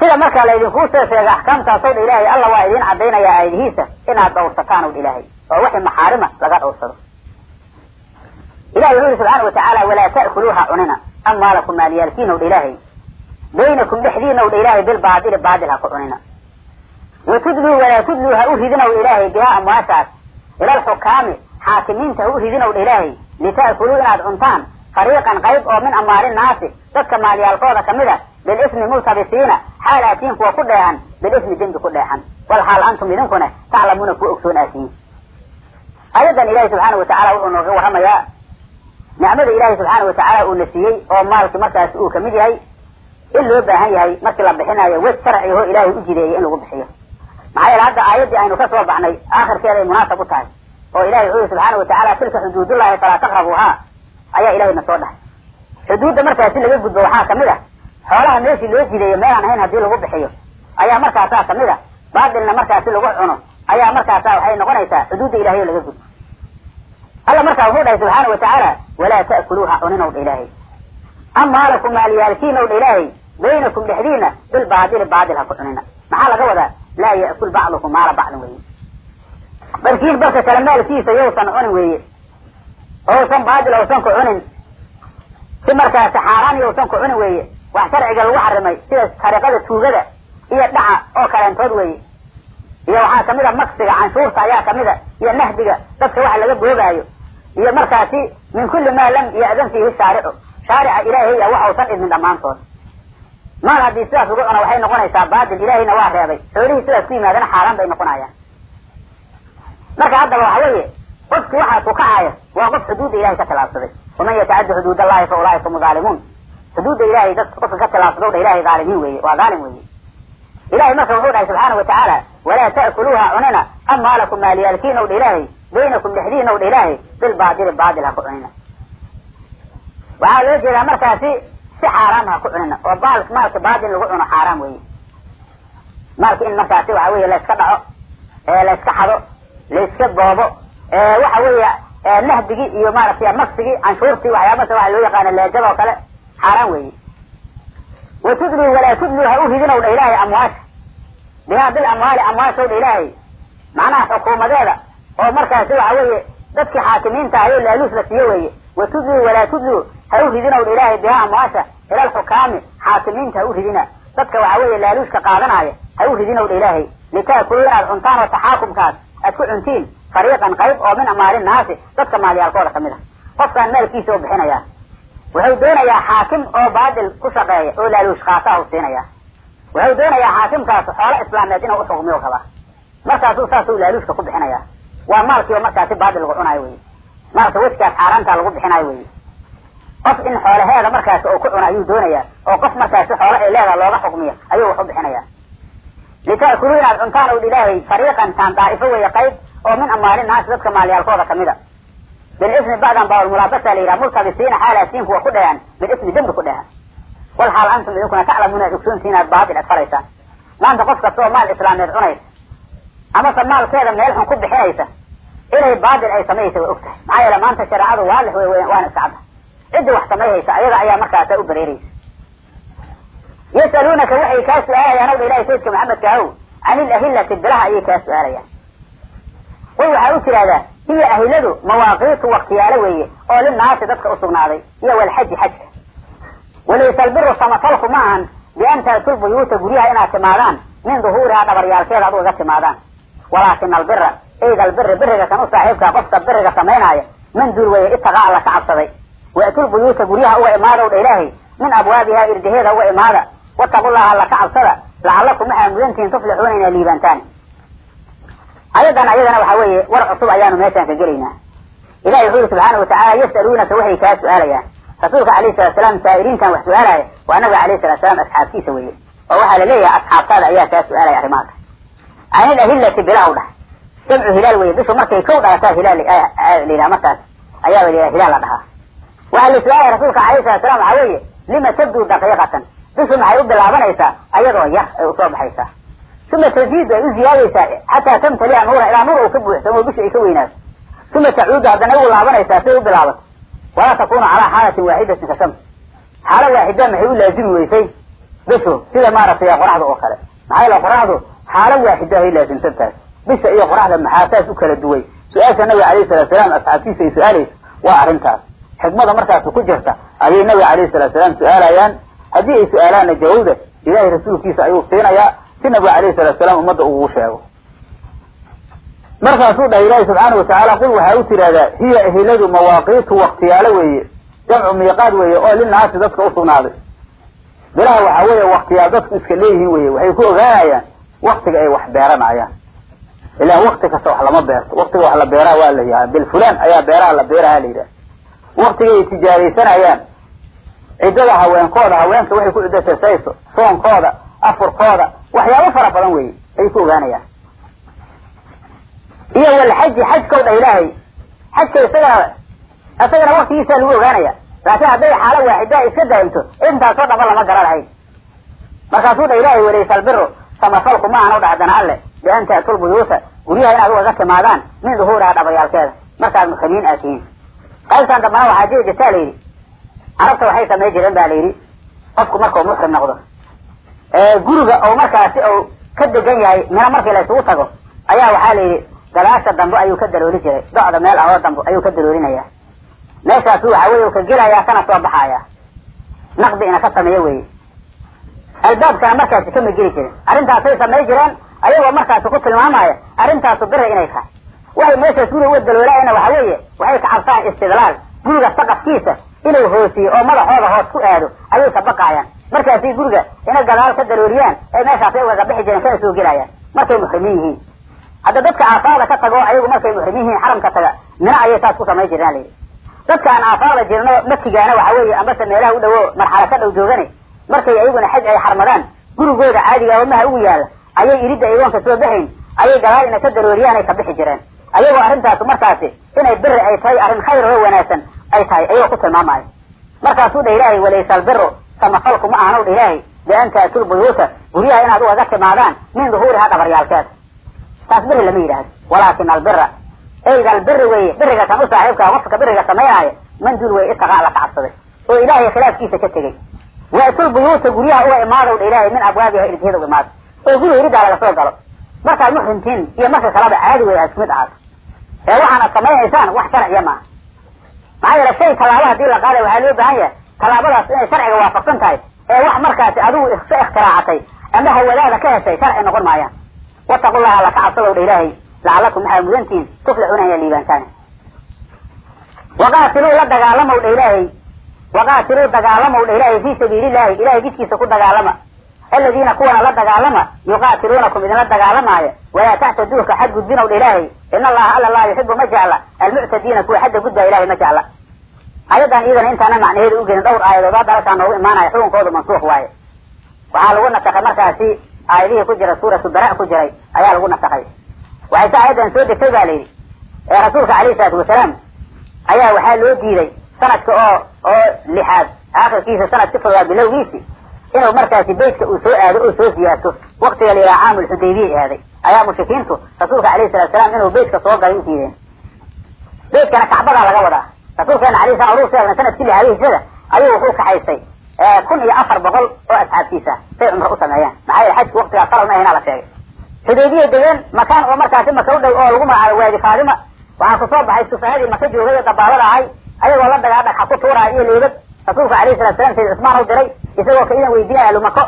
sida markaa laydinkuu soo sheega axkaamtaasow dha ilaahay alla waa idiin caddaynaya aayadihiisa inaad dhowrsataan ow dha ilaahay. Oo wixii maxaarima laga dhowrsado ilahi wuxuu yihi subxaana watacaala walaa ta'kuluuha cunina amwaalakum maaliyaalkiina w dha ilaahay. Baynakum dhexdiina w dha ilaahay bilbaadili baadil ha ku cunina. Watudluu walaa tudluu ha u ridina w ilaahay bihaa amwaashaas ila alxukaami xaakimiinta ha u ridina w dha ilaahay lita'kuluu inaad cuntaan. Fariiqan qayb oo min amwaali naasi. Dadka maalyaalkooda ka mid a bilismi multabisiina xaal aatiin kuwa ku dheehan. Bilismi dembi ku dheexan wal xaal antum idinkuna taclamuuna kuwa ogsoon aasiin ayadan ilahi subxaana watacaala wuxuu nooga warramayaa nicmada ilaahi subxaana watacaala uuna siiyey oo maalki markaas uu ka mid yahay in loo baahan yahay markii la bixinayo wej sharciho ilaahay u jideeyay in lagu bixiyo. Maxaa yeele hadda aayaddii aynu ka soo baxnay aakhirkeeda ay munaasab u tahay oo ilahi wuxuu yihi subxaana watacaala tilka xuduudullahi falaa taqrabuuhaa ayaa ilahayna soo dhahay. Xuduudda markaasi laga gudbo waxaa ka mid ah xoolaha meeshii loo jideeyo meelaan ahayn haddii lagu bixiyo ayaa markaasaa ka mid ah. Baatilna markaasi lagu cuno ayaa markaasa waxay noqonaysaa xuduudda ilahay oo laga gudbo. Alla markaa wuxuu dhahay subxaana watacaala walaa ta'kuluuha cuninow dha ilaahay. Amaalakum maaliyaalkiina w dha ilaahay baynakum dhexdiina bilbaadili baadil ha ku cunina. Maxaa laga wadaa? Laa ya'kul bacdukum maala bacdin weye barkiin barka kale maalkiisa yowsan cunin weeye. Ousan baadil ousan ku cunin. Si markaasi xaaraan yowsan ku cunin weeye. Wax sharciga lagu xarimay sida tariiqada tuugada iyo dhaca oo kaleentood weeye. Iyo waxaa ka mid a maksiga canshuurta ayaa ka mid a iyo nahdiga dadka waxa laga boogaayo. Iyo markaasi min kulli maa lam ya'dan fiihi shaaricu. Shaarica ilaahay a waxausan idmin dhammaantood. Maal haddii sidaas ugu cuno waxay noqonaysaa baatil ilaahayna waa reebay. Xoolihii sidaas ku yimaadana xaaraan bay noqonayaan marka haddaba waxa weeye qofki waxaa ku kacaya waa qof xuduudda ilahay ka tilaabsaday. Waman yatacadda xuduud allahi fa ulaaika hum xuduudda ilahay dad qofka ka tilaabsado dha ilahay dhaalimiin weeye waa dhaalim weeye. Ilahay marka wuxuu dhahay subxaana watacaala walaa ta'kuluuha cunina amaalakum maaliyaalkiina w dha ilaahay baynakum dhexdiina w dha ilaahay bilbaadili baadil ha ku cunina. Waxaa loo jeedaa markaasi si xaaraam ha ku cunina oo baal maalka baadil lagu cuno xaaraam weeye. Maalka in markaasi waxa weeye layska dhaco layska xado layska boobo waxa weeye nahdigii iyo maaragtay maksigii canshuurtii waxyaabasa waxa loo yaqaana leejada oo kale xaaraan weeye. Watudluu walaa tudluu ha u ridinow dha ilaahay amwaasha. Bihaa bil amwaali amwaashow dha ilaahay. Macnaha xukuumadeeda oo markaasi waxa weeye dadkii xaakimiinta ahayo laaluus la siiyo weeye. Watudluu walaa tudluu ha u ridinow dha ilaahay bihaa amwaasha ila alxukaami xaakimiinta ha u ridina dadka waxa weeye laaluuska qaadanaya ha u ridinow dha ilaahay. Litaakuluu inaad cuntaan oo taxaakumkaas aad ku cuntiin fariiqan qayb oo min amaali naasi dadka maalyaalkooda ka mid a qofkaan maalkiisa u bixinayaa. Wuxuu doonayaa xaakim oo baadil ku shaqeeya oo laaluush qaataha u siinaya wuxuu doonayaa xaakimkaas xoolo islaameed inuu uxukmiyo rabaa markaasuu saasuu laaluushka ku bixinaya waa maalkiiba markaasi baadil lagu cunayo wey maalka wejkaas xaaraantaa lagu bixinayo wey qof in xoolaheeda markaasi uu ku cuno ayuu doonayaa oo qof markaasi xoolo ay leedaha looga xukmiyo ayuu wax u bixinaya lita'kuluu inaad cuntaan ow ilaahay fariiqan taan daa'ifo weeye qayb oo min amaali naasi dadka maalyaalkooda ka mid a. Bilismi bacdan baaulmulaabasa la yidhaha multabisiina xaalaasiin kuwa ku dheehan bilismi dembi ku dheehan wal xaal antum idinkuna taclamuuna ad ogsoontihin aad baatil ad falaysaan. Maanta qof kasta oo maal islaameed cunaysa amase maalkeeda meel xun ku bixinaysa inay baatil ay samaysa way og tahay maxaa yeele maanta shareecadu waalix wey waana iska cadda ciddi wax samayhaysa ayada ayaa markaasa u bareeraysa yasaluunaka waxay kaa su'aalayaan ow dha ilahay sayidka maxamedka ahow can ilahillati bilaha ayay kaa su'aalayaan qul waxaa u tidahdaa hiya ahiladu mawaaqiitu waktiyaalo weeye oo linaasi dadka usugnaaday iyo walxaji xajka walaysa albiru samafalku ma ahan bian taatul buyuuta guryaha inaad timaadaan min duhuurihaa dhabaryaalkeeda ad ugaga timaadaan walaakina albira eyda albiri biriga kan u saaxiibkaa qofka biriga samaynaya man duul weye itaqaa alla ka cabsaday waatul buyuuta guryaha uga imaadow dha ilaahay min abwaabihaa irdaheeda uga imaada wattaqullaha alla ka cabsada lacalakum waxaa mudantihiin tuflixuuna inaad liibaantaan. Ayadan ayadana waxa weeye war cusub ayaanu meeshaan ka gelaynaa. Ilahi wuxuu yihi subxaana watacala yasaluunaka waxay kaa su'aalayaan. Rasuulka alayhi salatu salaam saa'iriintan wax su'aalaya waa nabiga alayhi salatu salaam asxaabtiisa weeye. Oo waxaa la leeyahay asxaabtaada ayaa kaa su'aalaya arrimahaas canil ahillati bilaw dhah jamcu hilaal weye bishu markay kow dhalataa hilaal layidhaha markaas ayaa layidhaha hilaal la dhahaa. Waxaa la su'aalaya rasuulka alayhi salatu salam waxaa weeye lima tabduu daqiiqatan bishu maxay u bilaabanaysaa ayadoo yar ay u soo baxaysaa uma taziidu ay u ziyaadaysaa xataa tamtaliha nuura ilaa nuur uu ka buuxsamo bisha ay ka weynaato uma tacuudu haddana u laabanaysaa say u bilaabato. Walaa takunu calaa xaalatin waaxidatin ka shams xaalo waaxida maxay u laazimi weysay? Bishu sida maaragtay qoraxda oo kale. Maxaa yeele qoraxdu xaalo waaxida ay laasimsan tahay. Bisha iyo qoraxda maxaa saas u kala duway. Su'aasha nabiga alayhi salatu salaam asxaabtiisa ay su'aalayso waa arrintaas. Xikmada markaasi ku jirta ayay nabiga alayhi salatu salaam su'aalayaan haddii ay su'aalaanna jawawda ilahay rasuulkiisa ayuu siinayaa si nabiga alayhi salatu salaam ummadda ugu sheego. Markaasuu dhahay ilaahi subxaana watacaala qul waxaa u tidhahdaa hiya ehiladu mawaaqiitu waktiyaalo weeye jamcu miiqaad weeye oo linaasi dadka usugnaaday bilaha waxaa weeye waktiyaa dadku iska leeyihiin weye waxay ku ogaanayaan waktiga ay wax beeranayaan. Ilaan wakti kasta wax lama beerto waktiga wax la beeraha waa la yahaa bil fulan ayaa beeraha la beeraha la yidhaha waktiga ay tijaaraysanayaan ciddada haweenkooda haweenka waxay ku ciddo tasayso soonkooda afurkooda waxyaabo fara badan weye ay ku ogaanayaan. Iyo walxaji dha ilaahay xajka isagana isagana waktigiisaa lagu ogaanaya. Laakiin hadday xaalo waaxida iska daa'imto intaasoo dhaba lama gara lahayn. Markaasuu dha ilaahay walaysa albiru samafalku ma aanu dhahdana alle bian ta'tul buyuuta guryaha inaad ugaga timaadaan min duhuuriha dhabaryaalkeeda. Markaad muxrimiin aad tihiin. Qaybtan dambana waxaa jiri la yidhi carabta waxay samay jireen ba la yidhi qofku markau muxrim noqdo. Guriga oo markaasi u ka degan yahay mina markii la isugu tago ayaa waxaa la yidhi gadaasha dambe ayuu ka dalooli jiray docda meel ahoo dambe ayuu ka daloolinaya meeshaasu waxa weye u ka gelayaa kana soo baxaya naqdi ina ka sameeyo weye albaabkana markaasi kama geli jirin. Arrintaasay samay jireen ayagoo markaasi ku tilmaamaya arrintaasu bira inay tahay. Waxay meeshaas guriga uga daloolaayana waxa weeye waxay ka cabsaan istidlaal guriga saqafkiisa inuu hoosiyo oo madaxooda hoos ku aado ayay ka baqaayaan markaasay guriga ina gadaal ka dalooliyaan ee meeshaasay ugaga bixi jireen kana soo gelayaan markay muxrimiin yihiin. Hadda dadka aafaada ka tago ayagu markay muxrimiin yihiin xaramka taga. Mina ayay saas ku samay jireen layidhi dadka aan aafaada jirno makigaana waxa weeye ambase meelaha u dhawo marxalo ka dhow joogane. Markay ayaguna xaj ay xarmadaan gurigooda caadiga wamaha ugu yaalla ayay iridda igoonka soo baxayn ayay gadaal ina ka darooliyaan ay ka bixi jireen. Ayagoo arrintaas markaasi inay biri ay tahay arrin khayr oo wanaagsan ay tahay ayagoo ku tilmaamayo markaasuu dha ilaahay walaysa albiru samafalku ma ahanu dha ilaahay bian ta'tul buyuuta guryaha inaad ugaga timaadaan min duhuuriha dhabaryaalkeeda taas biri lama yidhaahdo. Walaakin albira eyda albiri weye biriga kan u saaxiibkaa qofka biriga samaynaayo man dul weye istaqaa la ka cabsaday. Oo ilaahay khilaafkiisa ka tegey. Waatul buyuuta guryaha uga imaadow dha ilaahay min abwaabiha irdiyada uga imaado. Oo guriga iridaa laga soo galo. Markaad muxrimtiin iyo marka kaleba caadi wey isku mid ahaato. Ee waxaanad samaynaysaan wax sharciya maaha maxaa yeele shay tallaabo haddii la qaaday waxaa loo baahan yahay tallaabadaas inay sharciga waafaqsan tahay ee wax markaasi adigu iska ikhtiraacatay ama hawadaada ka heshay sharci noqon maayaan. Wataqu llaha alla cabsadow dha ilaahay lacalakum maxaa mudantihin tuflixuuna ina liibaantaan waqaatiluu la dagaalamow dha ilaahay waqaatiluu dagaalamow dha ilaahay fii sabiilillahi ilahay jidkiisa ku dagaalama. Aladiina kuwana la dagaalama yuqaatiluunakum idinla dagaalamaayo walaa taxtaduuka xad gudbinow dha ilaahay ina allaha alla laa yuxibu ma jecla almuctadiina kuwa xadda gudbaa ilahay ma jecla ayadan iyadana intaana macnaheeda dhowr aayadood hadda halkaa noogu imaanaya xukunkoodu mansuuq waaye waxaa lagu nasakay markaasi aayadihii ku jira suuratu bara ku jiray ayaa lagu nasakay waxay se aayaddan soo degtay ba yidhi ee rasuulka alayhi salaatu wasalaam ayaa waxaa loo diiday sanadka oo oo lixaad aakhirkiisa sanad ka fogaa bilowgiisi inuu markaasi beytka uu soo aado oo soo siyaarto waktiga la yidhaha caamul xudaybiyay aaday ayaa mushrikiintu rasuulka alayhi salatu salaam inuu beytka soo galay u diideen. Beytkana kacbadaa laga wadaa. Rasuulkeena alayhi salam uru sheegna sannadkii lixaad hijrada ayuu wuxuu kaxaystay kun iyo afar boqol oo asxaabtiisa say cumro u sameeyaan. Maxaa yeele xajku waktigaa faral ma ahinaa la sheegay. Xudaybiyay degeen makaan oo markaasi maka u dhow oo lagu magacaabo waadi faadima waxaa ku soo baxay sufahadii maka joogay oo dabaabada ahay ayagoo la dagaa dhagxa ku tuuraya iyo leebad rasuulka alayhi salatu salam sayd cusmaan u diray isagoo ka idan weydiinaya lumako